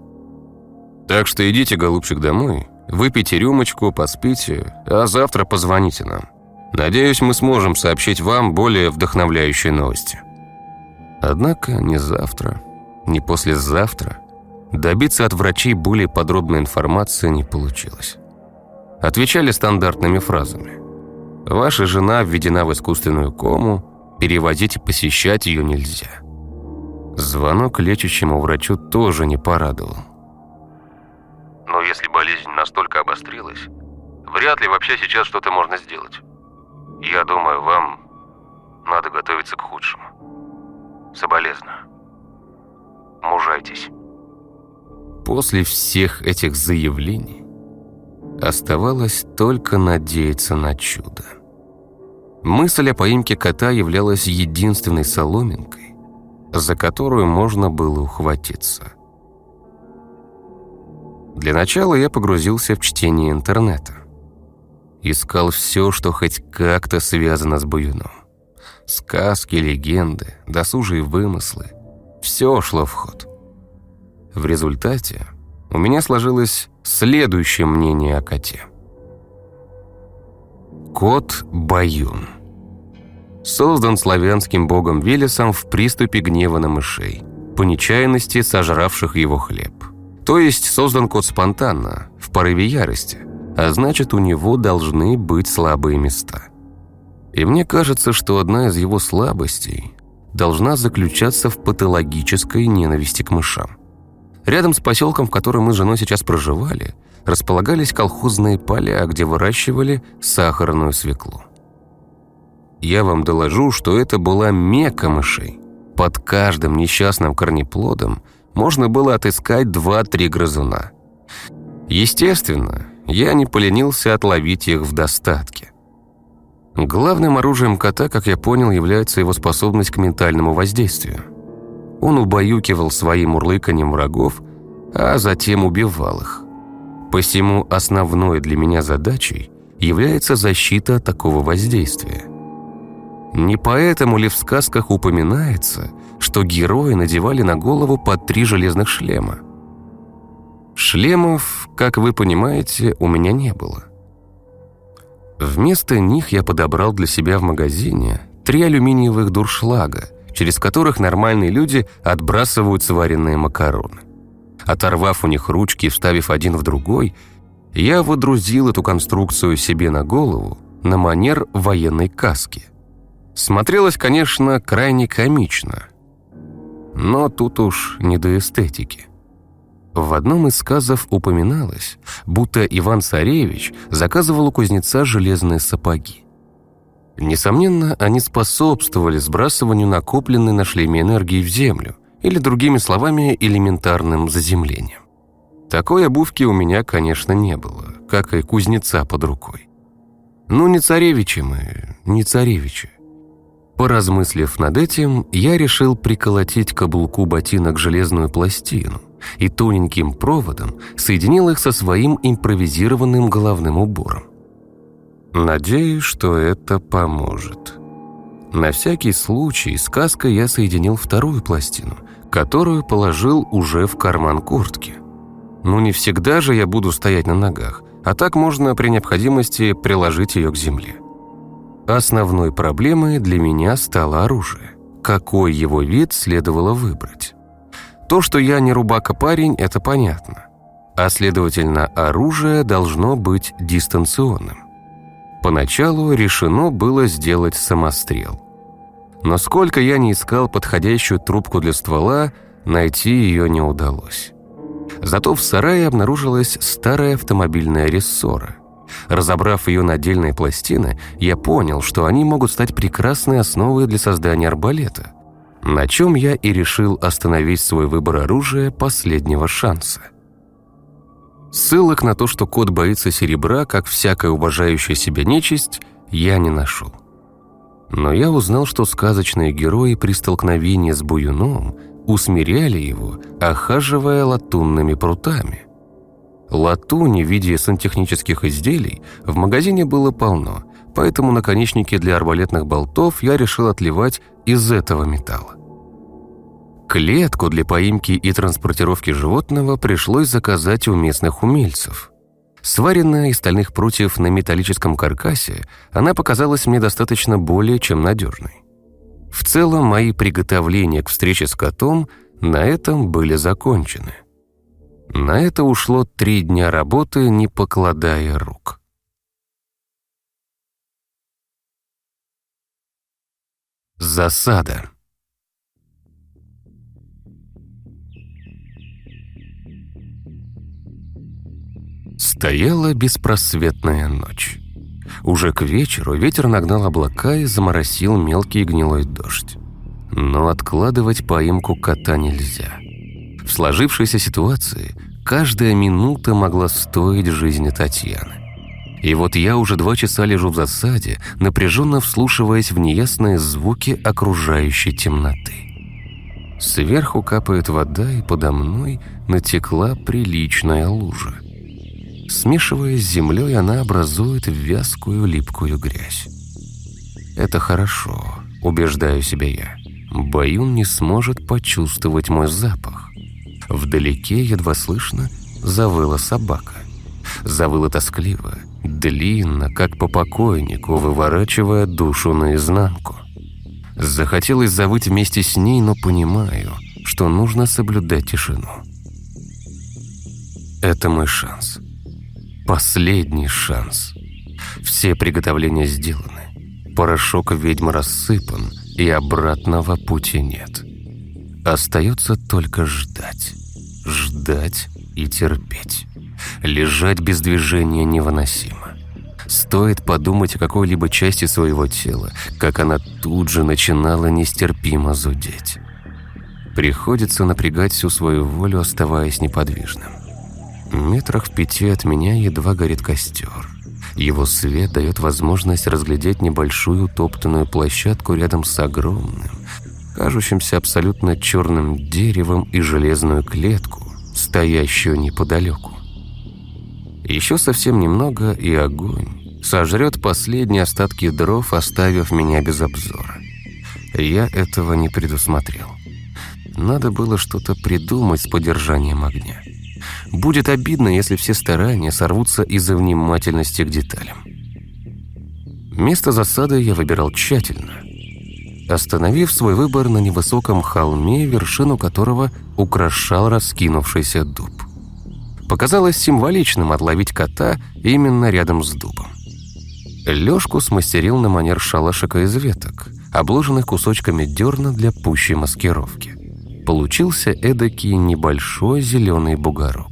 Так что идите, голубчик, домой, выпейте рюмочку, поспите, а завтра позвоните нам. Надеюсь, мы сможем сообщить вам более вдохновляющие новости. Однако ни завтра, ни послезавтра добиться от врачей более подробной информации не получилось. Отвечали стандартными фразами. «Ваша жена введена в искусственную кому, переводить и посещать ее нельзя». Звонок лечащему врачу тоже не порадовал. Но если болезнь настолько обострилась, вряд ли вообще сейчас что-то можно сделать. Я думаю, вам надо готовиться к худшему. Соболезную. Мужайтесь. После всех этих заявлений оставалось только надеяться на чудо. Мысль о поимке кота являлась единственной соломинкой, за которую можно было ухватиться. Для начала я погрузился в чтение интернета. Искал все, что хоть как-то связано с Баюном. Сказки, легенды, досужие вымыслы. Все шло в ход. В результате у меня сложилось следующее мнение о коте. Кот Баюн – создан славянским богом Велесом в приступе гнева на мышей, по нечаянности сожравших его хлеб. То есть создан кот спонтанно, в порыве ярости, а значит у него должны быть слабые места. И мне кажется, что одна из его слабостей должна заключаться в патологической ненависти к мышам. Рядом с поселком, в котором мы с женой сейчас проживали, располагались колхозные поля, где выращивали сахарную свеклу. Я вам доложу, что это была мека мышей. Под каждым несчастным корнеплодом можно было отыскать два-три грызуна. Естественно, я не поленился отловить их в достатке. Главным оружием кота, как я понял, является его способность к ментальному воздействию. Он убаюкивал своим урлыканьем врагов, а затем убивал их. Посему основной для меня задачей является защита от такого воздействия. Не поэтому ли в сказках упоминается, что герои надевали на голову по три железных шлема? Шлемов, как вы понимаете, у меня не было. Вместо них я подобрал для себя в магазине три алюминиевых дуршлага, через которых нормальные люди отбрасывают сваренные макароны. Оторвав у них ручки и вставив один в другой, я водрузил эту конструкцию себе на голову на манер военной каски. Смотрелось, конечно, крайне комично, но тут уж не до эстетики. В одном из сказов упоминалось, будто Иван-Царевич заказывал у кузнеца железные сапоги. Несомненно, они способствовали сбрасыванию накопленной на шлеме энергии в землю, или, другими словами, элементарным заземлением. Такой обувки у меня, конечно, не было, как и кузнеца под рукой. Ну, не царевичи мы, не царевичи. Поразмыслив над этим, я решил приколотить каблуку ботинок железную пластину и тоненьким проводом соединил их со своим импровизированным головным убором. Надеюсь, что это поможет. На всякий случай сказкой я соединил вторую пластину, которую положил уже в карман куртки. Ну не всегда же я буду стоять на ногах, а так можно при необходимости приложить ее к земле. Основной проблемой для меня стало оружие. Какой его вид следовало выбрать? То, что я не рубака-парень, это понятно. А следовательно, оружие должно быть дистанционным. Поначалу решено было сделать самострел. Но сколько я не искал подходящую трубку для ствола, найти ее не удалось. Зато в сарае обнаружилась старая автомобильная рессора. Разобрав ее на отдельные пластины, я понял, что они могут стать прекрасной основой для создания арбалета, на чем я и решил остановить свой выбор оружия последнего шанса. Ссылок на то, что кот боится серебра, как всякая уважающая себя нечисть, я не нашел. Но я узнал, что сказочные герои при столкновении с Буюном усмиряли его, охаживая латунными прутами – Латуни в виде сантехнических изделий в магазине было полно, поэтому наконечники для арбалетных болтов я решил отливать из этого металла. Клетку для поимки и транспортировки животного пришлось заказать у местных умельцев. Сваренная из стальных прутьев на металлическом каркасе, она показалась мне достаточно более чем надежной. В целом, мои приготовления к встрече с котом на этом были закончены. На это ушло три дня работы, не покладая рук. Засада. Стояла беспросветная ночь. Уже к вечеру ветер нагнал облака и заморосил мелкий гнилой дождь. Но откладывать поимку кота нельзя. В сложившейся ситуации каждая минута могла стоить жизни Татьяны. И вот я уже два часа лежу в засаде, напряженно вслушиваясь в неясные звуки окружающей темноты. Сверху капает вода, и подо мной натекла приличная лужа. Смешиваясь с землей, она образует вязкую липкую грязь. Это хорошо, убеждаю себя я. Баюн не сможет почувствовать мой запах. Вдалеке, едва слышно, завыла собака. Завыла тоскливо, длинно, как по покойнику, выворачивая душу наизнанку. Захотелось завыть вместе с ней, но понимаю, что нужно соблюдать тишину. Это мой шанс. Последний шанс. Все приготовления сделаны. Порошок ведьмы рассыпан, и обратного пути нет. Остается только ждать. Ждать и терпеть. Лежать без движения невыносимо. Стоит подумать о какой-либо части своего тела, как она тут же начинала нестерпимо зудеть. Приходится напрягать всю свою волю, оставаясь неподвижным. Метрах в пяти от меня едва горит костер. Его свет дает возможность разглядеть небольшую топтанную площадку рядом с огромным, кажущимся абсолютно черным деревом и железную клетку, стоящую неподалеку. Еще совсем немного, и огонь сожрет последние остатки дров, оставив меня без обзора. Я этого не предусмотрел. Надо было что-то придумать с поддержанием огня. Будет обидно, если все старания сорвутся из-за внимательности к деталям. Место засады я выбирал тщательно, остановив свой выбор на невысоком холме, вершину которого украшал раскинувшийся дуб. Показалось символичным отловить кота именно рядом с дубом. Лёшку смастерил на манер шалашика из веток, обложенных кусочками дерна для пущей маскировки. Получился эдакий небольшой зеленый бугорок.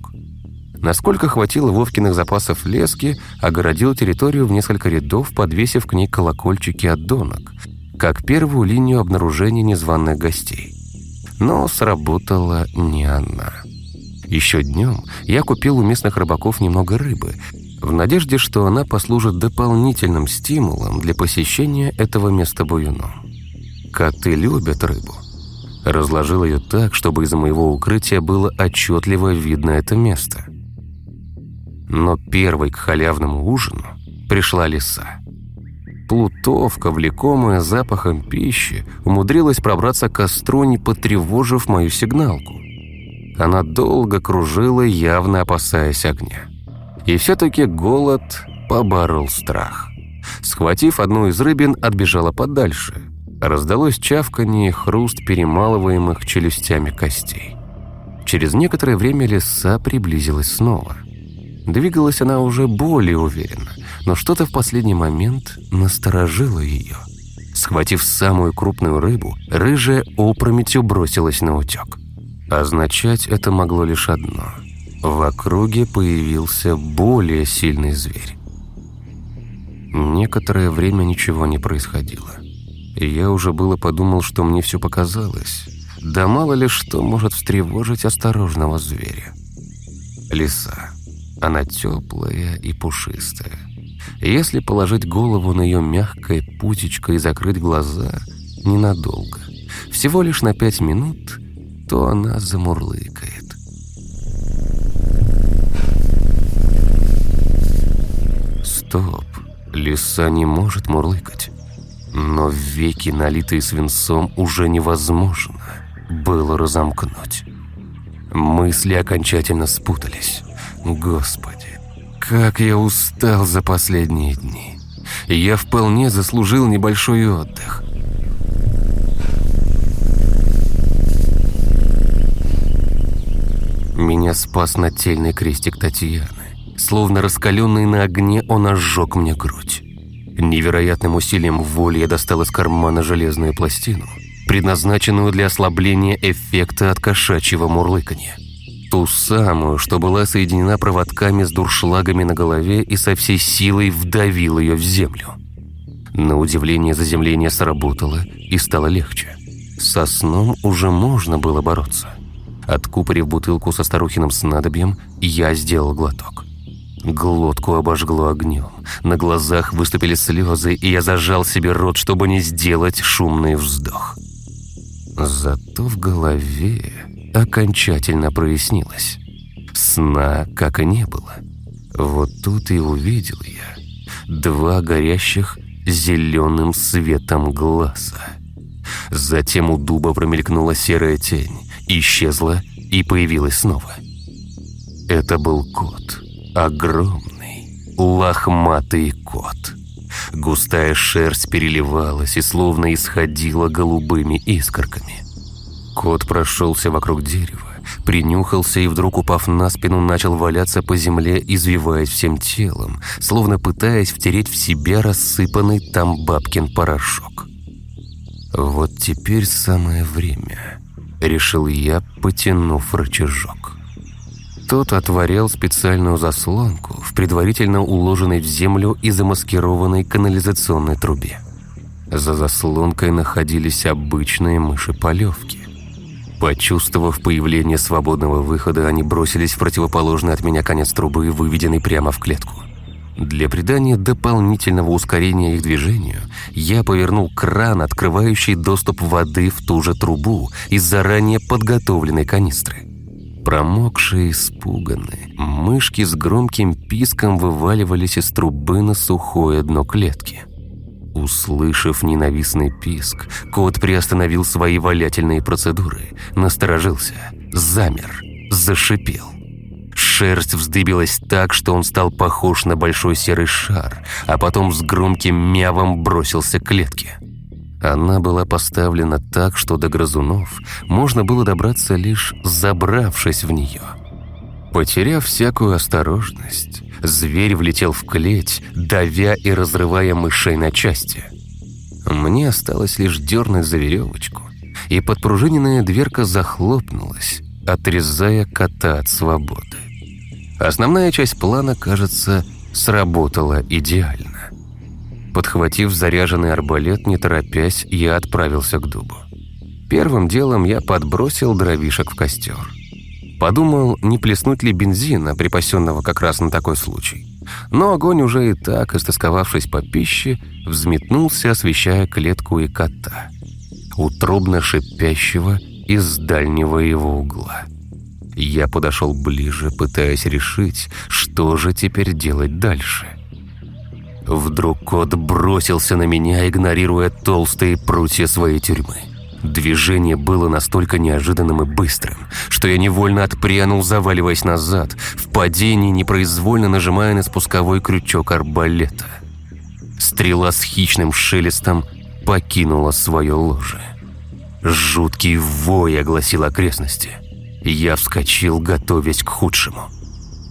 Насколько хватило Вовкиных запасов лески, огородил территорию в несколько рядов, подвесив к ней колокольчики от донок, как первую линию обнаружения незваных гостей. Но сработала не она. Еще днем я купил у местных рыбаков немного рыбы, в надежде, что она послужит дополнительным стимулом для посещения этого места буюном. Коты любят рыбу. Разложил ее так, чтобы из моего укрытия было отчетливо видно это место. Но первой к халявному ужину пришла лиса. Плутовка, влекомая запахом пищи, умудрилась пробраться к костру, не потревожив мою сигналку. Она долго кружила, явно опасаясь огня. И все-таки голод поборол страх. Схватив одну из рыбин, отбежала подальше. Раздалось чавканье и хруст перемалываемых челюстями костей. Через некоторое время лиса приблизилась снова – Двигалась она уже более уверенно, но что-то в последний момент насторожило ее. Схватив самую крупную рыбу, рыжая опрометью бросилась на утек. Означать это могло лишь одно. В округе появился более сильный зверь. Некоторое время ничего не происходило. Я уже было подумал, что мне все показалось. Да мало ли что может встревожить осторожного зверя. Лиса. Она теплая и пушистая. Если положить голову на ее мягкое путечко и закрыть глаза ненадолго, всего лишь на пять минут, то она замурлыкает. Стоп, лиса не может мурлыкать. Но веки, налитые свинцом, уже невозможно было разомкнуть. Мысли окончательно спутались. Господи, как я устал за последние дни. Я вполне заслужил небольшой отдых. Меня спас нательный крестик Татьяны. Словно раскаленный на огне, он ожег мне грудь. Невероятным усилием воли я достал из кармана железную пластину, предназначенную для ослабления эффекта от кошачьего мурлыканья. Ту самую, что была соединена проводками с дуршлагами на голове и со всей силой вдавил ее в землю. На удивление заземление сработало и стало легче. Со сном уже можно было бороться. Откупорив бутылку со старухиным снадобьем, я сделал глоток. Глотку обожгло огнем. На глазах выступили слезы, и я зажал себе рот, чтобы не сделать шумный вздох. Зато в голове окончательно прояснилось. Сна как и не было. Вот тут и увидел я два горящих зеленым светом глаза. Затем у дуба промелькнула серая тень, исчезла и появилась снова. Это был кот. Огромный, лохматый кот. Густая шерсть переливалась и словно исходила голубыми искорками. Кот прошелся вокруг дерева, принюхался и вдруг, упав на спину, начал валяться по земле, извиваясь всем телом, словно пытаясь втереть в себя рассыпанный там бабкин порошок. Вот теперь самое время, решил я, потянув рычажок. Тот отворял специальную заслонку в предварительно уложенной в землю и замаскированной канализационной трубе. За заслонкой находились обычные мыши-полевки. Почувствовав появление свободного выхода, они бросились в противоположный от меня конец трубы, выведенный прямо в клетку. Для придания дополнительного ускорения их движению, я повернул кран, открывающий доступ воды в ту же трубу из заранее подготовленной канистры. Промокшие, испуганные, мышки с громким писком вываливались из трубы на сухое дно клетки. Услышав ненавистный писк, кот приостановил свои валятельные процедуры, насторожился, замер, зашипел. Шерсть вздыбилась так, что он стал похож на большой серый шар, а потом с громким мявом бросился к клетке. Она была поставлена так, что до грызунов можно было добраться лишь забравшись в нее. Потеряв всякую осторожность, зверь влетел в клеть, давя и разрывая мышей на части. Мне осталось лишь дернуть за веревочку, и подпружиненная дверка захлопнулась, отрезая кота от свободы. Основная часть плана, кажется, сработала идеально. Подхватив заряженный арбалет, не торопясь, я отправился к дубу. Первым делом я подбросил дровишек в костер. Подумал, не плеснуть ли бензина, припасенного как раз на такой случай. Но огонь уже и так, истосковавшись по пище, взметнулся, освещая клетку и кота. Утробно шипящего из дальнего его угла. Я подошел ближе, пытаясь решить, что же теперь делать дальше. Вдруг кот бросился на меня, игнорируя толстые прутья своей тюрьмы. Движение было настолько неожиданным и быстрым, что я невольно отпрянул, заваливаясь назад, в падении непроизвольно нажимая на спусковой крючок арбалета. Стрела с хищным шелестом покинула свое ложе. Жуткий вой огласил окрестности. Я вскочил, готовясь к худшему.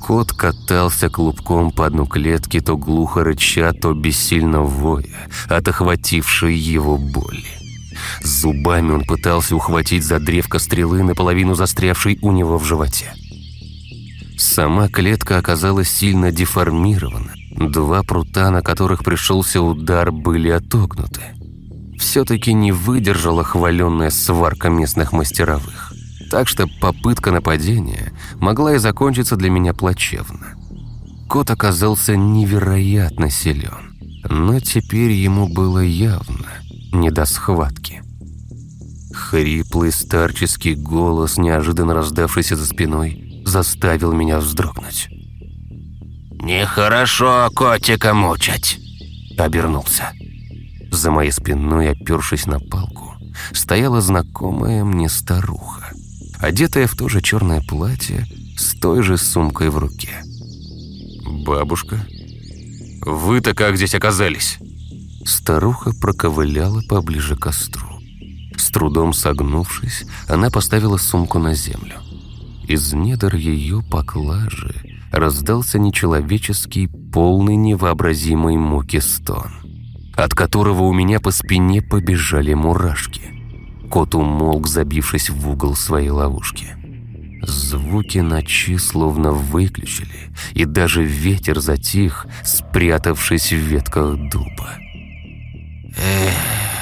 Кот катался клубком по дну клетки, то глухо рыча, то бессильно воя, от охватившей его боли. Зубами он пытался ухватить за древко стрелы, наполовину застрявшей у него в животе. Сама клетка оказалась сильно деформирована. Два прута, на которых пришелся удар, были отогнуты. Все-таки не выдержала хваленная сварка местных мастеровых. Так что попытка нападения могла и закончиться для меня плачевно. Кот оказался невероятно силен, но теперь ему было явно не до схватки. Хриплый старческий голос, неожиданно раздавшийся за спиной, заставил меня вздрогнуть. «Нехорошо котика мучать», — обернулся. За моей спиной, опершись на палку, стояла знакомая мне старуха, одетая в то же черное платье с той же сумкой в руке. «Бабушка, вы-то как здесь оказались?» Старуха проковыляла поближе к костру. С трудом согнувшись, она поставила сумку на землю. Из недр ее поклажи раздался нечеловеческий, полный невообразимой муки стон, от которого у меня по спине побежали мурашки. Кот умолк, забившись в угол своей ловушки. Звуки ночи словно выключили, и даже ветер затих, спрятавшись в ветках дуба. Эх,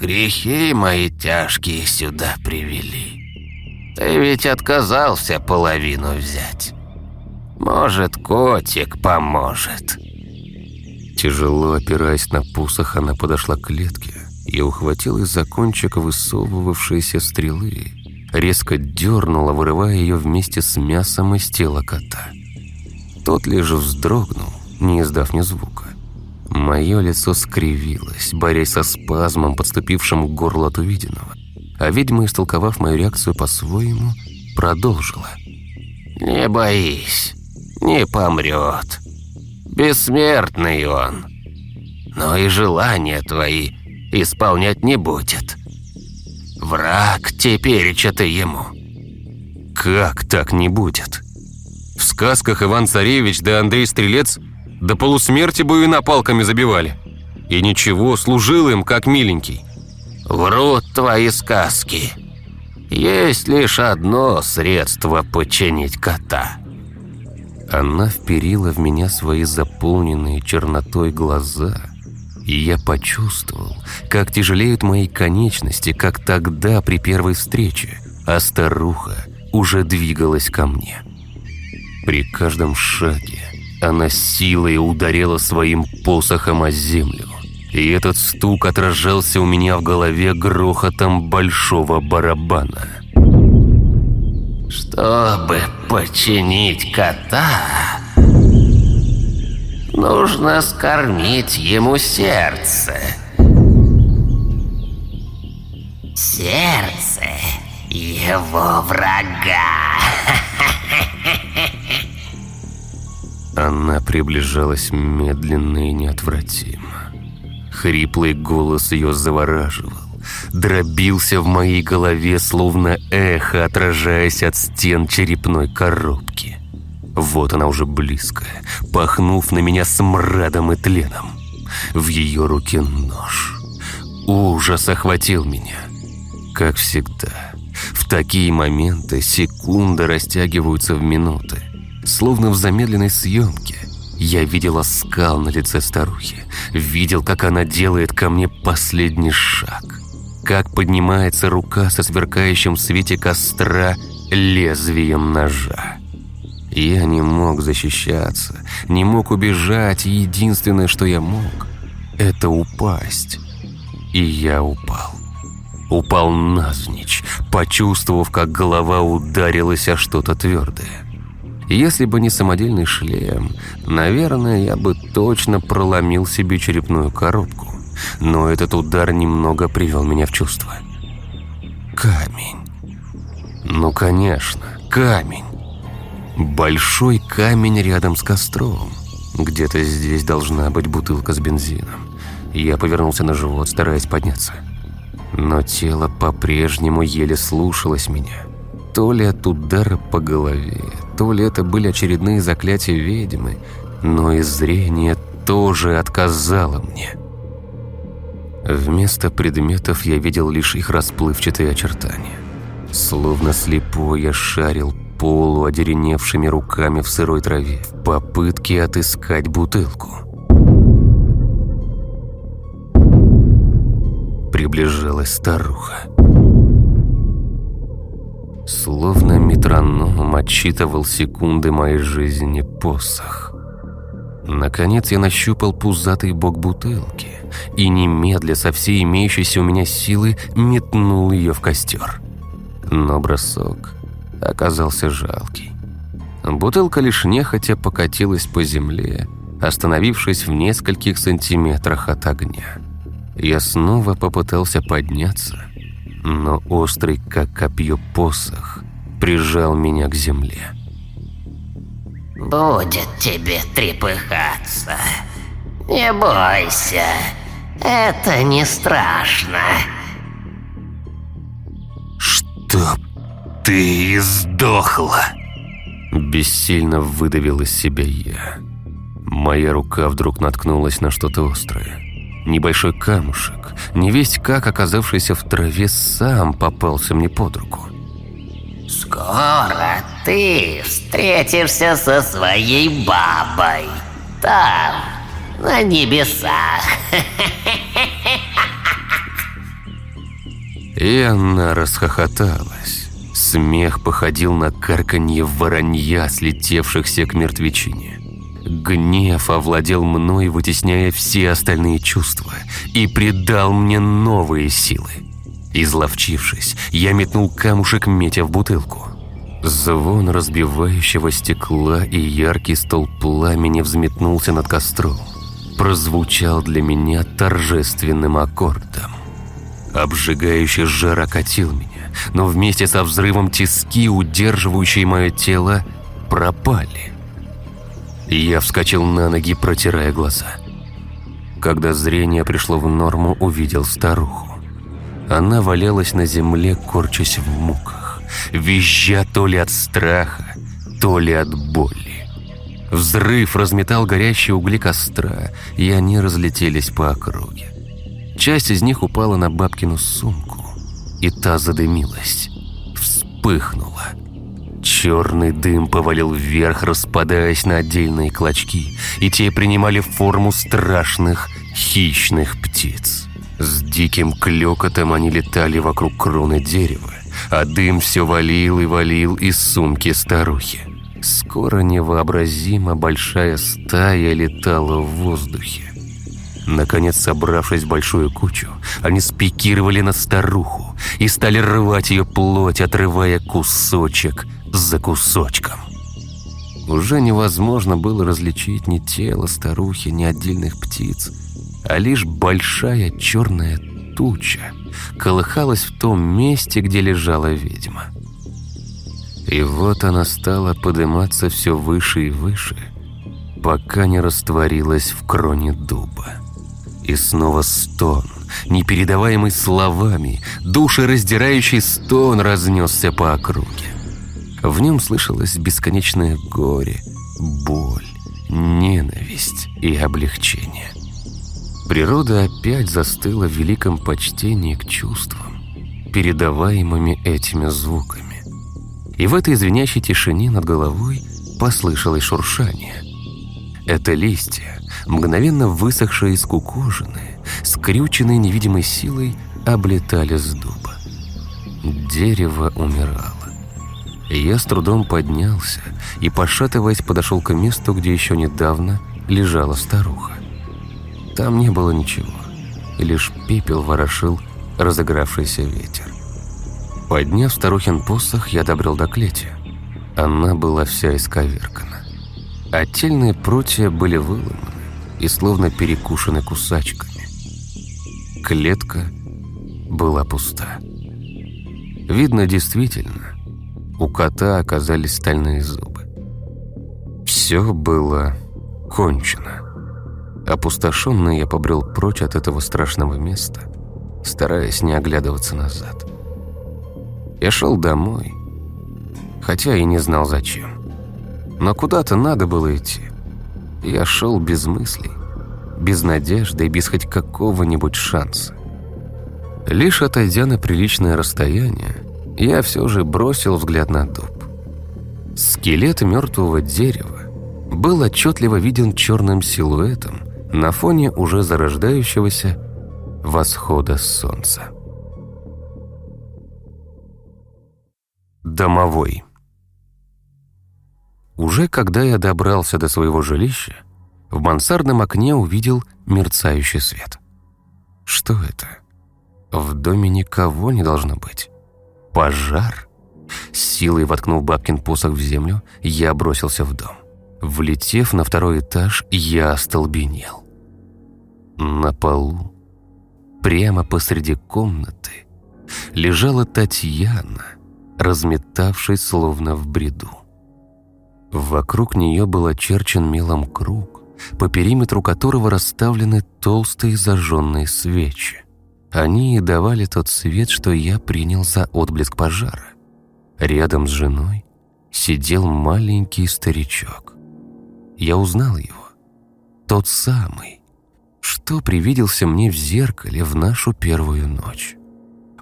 грехи мои тяжкие сюда привели. Ты ведь отказался половину взять. Может, котик поможет. Тяжело опираясь на посох, она подошла к клетке и ухватилась за кончик высовывавшейся стрелы, резко дернула, вырывая ее вместе с мясом из тела кота. Тот лишь вздрогнул, не издав ни звука. Мое лицо скривилось, борясь со спазмом, подступившим к горлу от увиденного. А ведьма, истолковав мою реакцию по-своему, продолжила. «Не боись, не помрет. Бессмертный он. Но и желания твои исполнять не будет. Враг теперь-то ты ему». «Как так не будет?» В сказках Иван Царевич да Андрей Стрелец до полусмерти бы и напалками забивали. И ничего, служил им как миленький. Врут твои сказки. Есть лишь одно средство починить кота. Она вперила в меня свои заполненные чернотой глаза, и я почувствовал, как тяжелеют мои конечности, как тогда при первой встрече, а старуха уже двигалась ко мне. При каждом шаге она силой ударила своим посохом о землю, и этот стук отражался у меня в голове грохотом большого барабана. Чтобы починить кота, нужно скормить ему сердце. Сердце его врага. Она приближалась медленно и неотвратимо. Хриплый голос ее завораживал, дробился в моей голове, словно эхо, отражаясь от стен черепной коробки. Вот она уже близко, пахнув на меня смрадом и тленом. В ее руке нож. Ужас охватил меня. Как всегда, в такие моменты секунды растягиваются в минуты. Словно в замедленной съемке. Я видел оскал на лице старухи. Видел, как она делает ко мне последний шаг. Как поднимается рука со сверкающим в свете костра лезвием ножа. Я не мог защищаться, не мог убежать, единственное, что я мог, это упасть. И я упал. Упал навзничь, почувствовав, как голова ударилась о что-то твердое. Если бы не самодельный шлем, наверное, я бы точно проломил себе черепную коробку. Но этот удар немного привел меня в чувство. Камень. Ну, конечно, камень. Большой камень рядом с костром. Где-то здесь должна быть бутылка с бензином. Я повернулся на живот, стараясь подняться. Но тело по-прежнему еле слушалось меня. То ли от удара по голове, то ли это были очередные заклятия ведьмы, но и зрение тоже отказало мне. Вместо предметов я видел лишь их расплывчатые очертания. Словно слепой я шарил полу одереневшими руками в сырой траве в попытке отыскать бутылку. Приближалась старуха. Словно метроном отсчитывал секунды моей жизни посох. Наконец я нащупал пузатый бок бутылки и немедля со всей имеющейся у меня силы метнул ее в костер. Но бросок оказался жалкий. Бутылка лишь нехотя покатилась по земле, остановившись в нескольких сантиметрах от огня. Я снова попытался подняться, но острый, как копье посох, прижал меня к земле. «Будет тебе трепыхаться. Не бойся, это не страшно». «Чтоб ты сдохла!» Бессильно выдавил из себя я. Моя рука вдруг наткнулась на что-то острое. Небольшой камушек, невесть как оказавшийся в траве, сам попался мне под руку. «Скоро ты встретишься со своей бабой. Там, на небесах». И она расхохоталась. Смех походил на карканье воронья, слетевшихся к мертвечине. Гнев овладел мной, вытесняя все остальные чувства, и придал мне новые силы. Изловчившись, я метнул камушек, метя в бутылку. Звон разбивающего стекла и яркий столб пламени взметнулся над костром. Прозвучал для меня торжественным аккордом. Обжигающий жар окатил меня, но вместе со взрывом тиски, удерживающие мое тело, пропали. Я вскочил на ноги, протирая глаза. Когда зрение пришло в норму, увидел старуху. Она валялась на земле, корчась в муках, визжа то ли от страха, то ли от боли. Взрыв разметал горящие угли костра, и они разлетелись по округе. Часть из них упала на бабкину сумку, и та задымилась, вспыхнула. Черный дым повалил вверх, распадаясь на отдельные клочки, и те принимали форму страшных хищных птиц. С диким клёкотом они летали вокруг кроны дерева, а дым все валил и валил из сумки старухи. Скоро невообразимо большая стая летала в воздухе. Наконец, собравшись в большую кучу, они спикировали на старуху и стали рвать ее плоть, отрывая кусочек за кусочком. Уже невозможно было различить ни тело старухи, ни отдельных птиц, а лишь большая черная туча колыхалась в том месте, где лежала ведьма. И вот она стала подниматься все выше и выше, пока не растворилась в кроне дуба. И снова стон, непередаваемый словами, душераздирающий стон разнесся по округе. В нем слышалось бесконечное горе, боль, ненависть и облегчение. Природа опять застыла в великом почтении к чувствам, передаваемыми этими звуками. И в этой звенящей тишине над головой послышалось шуршание. Это листья, мгновенно высохшие и скукоженные, скрюченные невидимой силой, облетали с дуба. Дерево умирало. Я с трудом поднялся и, пошатываясь, подошел к месту, где еще недавно лежала старуха. Там не было ничего, лишь пепел ворошил разыгравшийся ветер. Подняв старухин посох, я добрел до клети. Она была вся исковеркана. Отдельные прутья были выломаны и словно перекушены кусачками. Клетка была пуста. Видно, действительно, у кота оказались стальные зубы. Все было кончено. Опустошенный я побрел прочь от этого страшного места, стараясь не оглядываться назад. Я шел домой, хотя и не знал зачем. Но куда-то надо было идти. Я шел без мыслей, без надежды и без хоть какого-нибудь шанса. Лишь отойдя на приличное расстояние, я все же бросил взгляд на дуб. Скелет мертвого дерева был отчетливо виден черным силуэтом на фоне уже зарождающегося восхода солнца. Домовой Уже когда я добрался до своего жилища, в мансардном окне увидел мерцающий свет. Что это? В доме никого не должно быть. Пожар? С силой воткнув бабкин посох в землю, я бросился в дом. Влетев на второй этаж, я остолбенел. На полу, прямо посреди комнаты, лежала Татьяна, разметавшись словно в бреду. Вокруг нее был очерчен мелом круг, по периметру которого расставлены толстые зажженные свечи. Они давали тот свет, что я принял за отблеск пожара. Рядом с женой сидел маленький старичок. Я узнал его. Тот самый, что привиделся мне в зеркале в нашу первую ночь.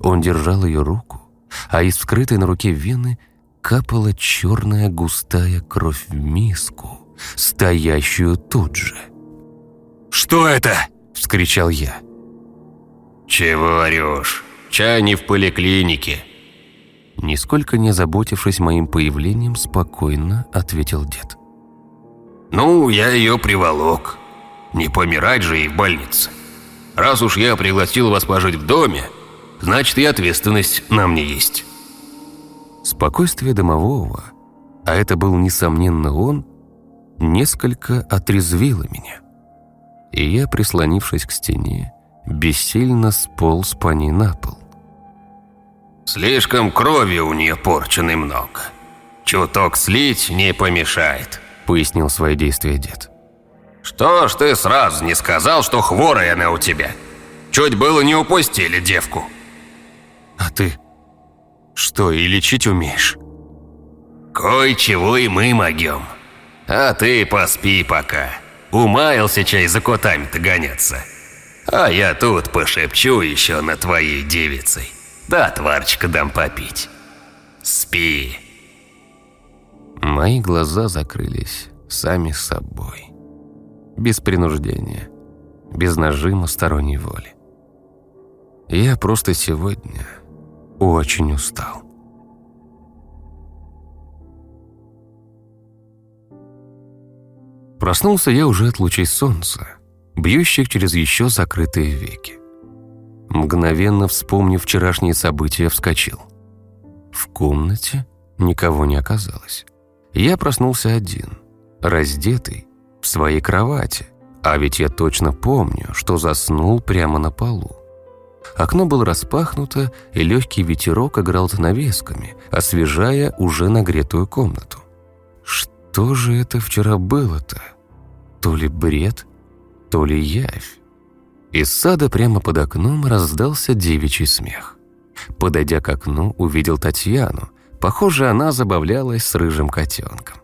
Он держал ее руку, а из вскрытой на руке вены капала черная густая кровь в миску, стоящую тут же. «Что это?» — вскричал я. «Чего орешь? Чай не в поликлинике». Нисколько не заботившись моим появлением, спокойно ответил дед. «Ну, я ее приволок. Не помирать же ей в больнице. Раз уж я пригласил вас пожить в доме, значит и ответственность на мне есть». Спокойствие домового, а это был, несомненно, он, несколько отрезвило меня. И я, прислонившись к стене, бессильно сполз по ней на пол. «Слишком крови у нее порчены много. Чуток слить не помешает», — пояснил свои действия дед. «Что ж ты сразу не сказал, что хворая она у тебя? Чуть было не упустили девку». «А ты что, и лечить умеешь?» «Кое-чего и мы могем. А ты поспи пока. Умаялся чай за котами-то гоняться. А я тут пошепчу еще на твоей девицей. Да тварчика дам попить. Спи. Мои глаза закрылись сами собой. Без принуждения, без нажима сторонней воли. Я просто сегодня очень устал. Проснулся я уже от лучей солнца, бьющих через еще закрытые веки. Мгновенно вспомнив вчерашние события, вскочил. В комнате никого не оказалось. Я проснулся один, раздетый, в своей кровати, а ведь я точно помню, что заснул прямо на полу. Окно было распахнуто, и легкий ветерок играл занавесками, освежая уже нагретую комнату. Что же это вчера было-то? То ли бред, то ли явь. Из сада прямо под окном раздался девичий смех. Подойдя к окну, увидел Татьяну. Похоже, она забавлялась с рыжим котенком.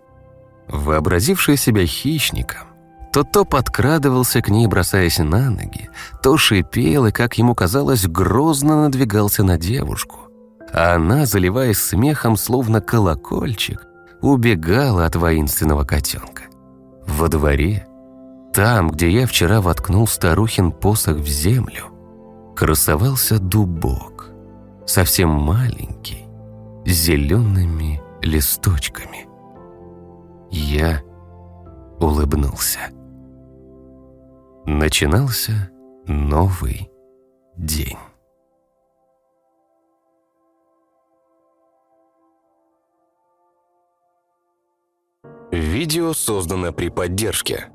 Вообразившая себя хищником, то то подкрадывался к ней, бросаясь на ноги, то шипел и, как ему казалось, грозно надвигался на девушку. А она, заливаясь смехом, словно колокольчик, убегала от воинственного котенка. Во дворе, там, где я вчера воткнул старухин посох в землю, красовался дубок, совсем маленький, с зелеными листочками. Я улыбнулся. Начинался новый день. Видео создано при поддержке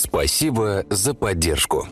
Спасибо за поддержку.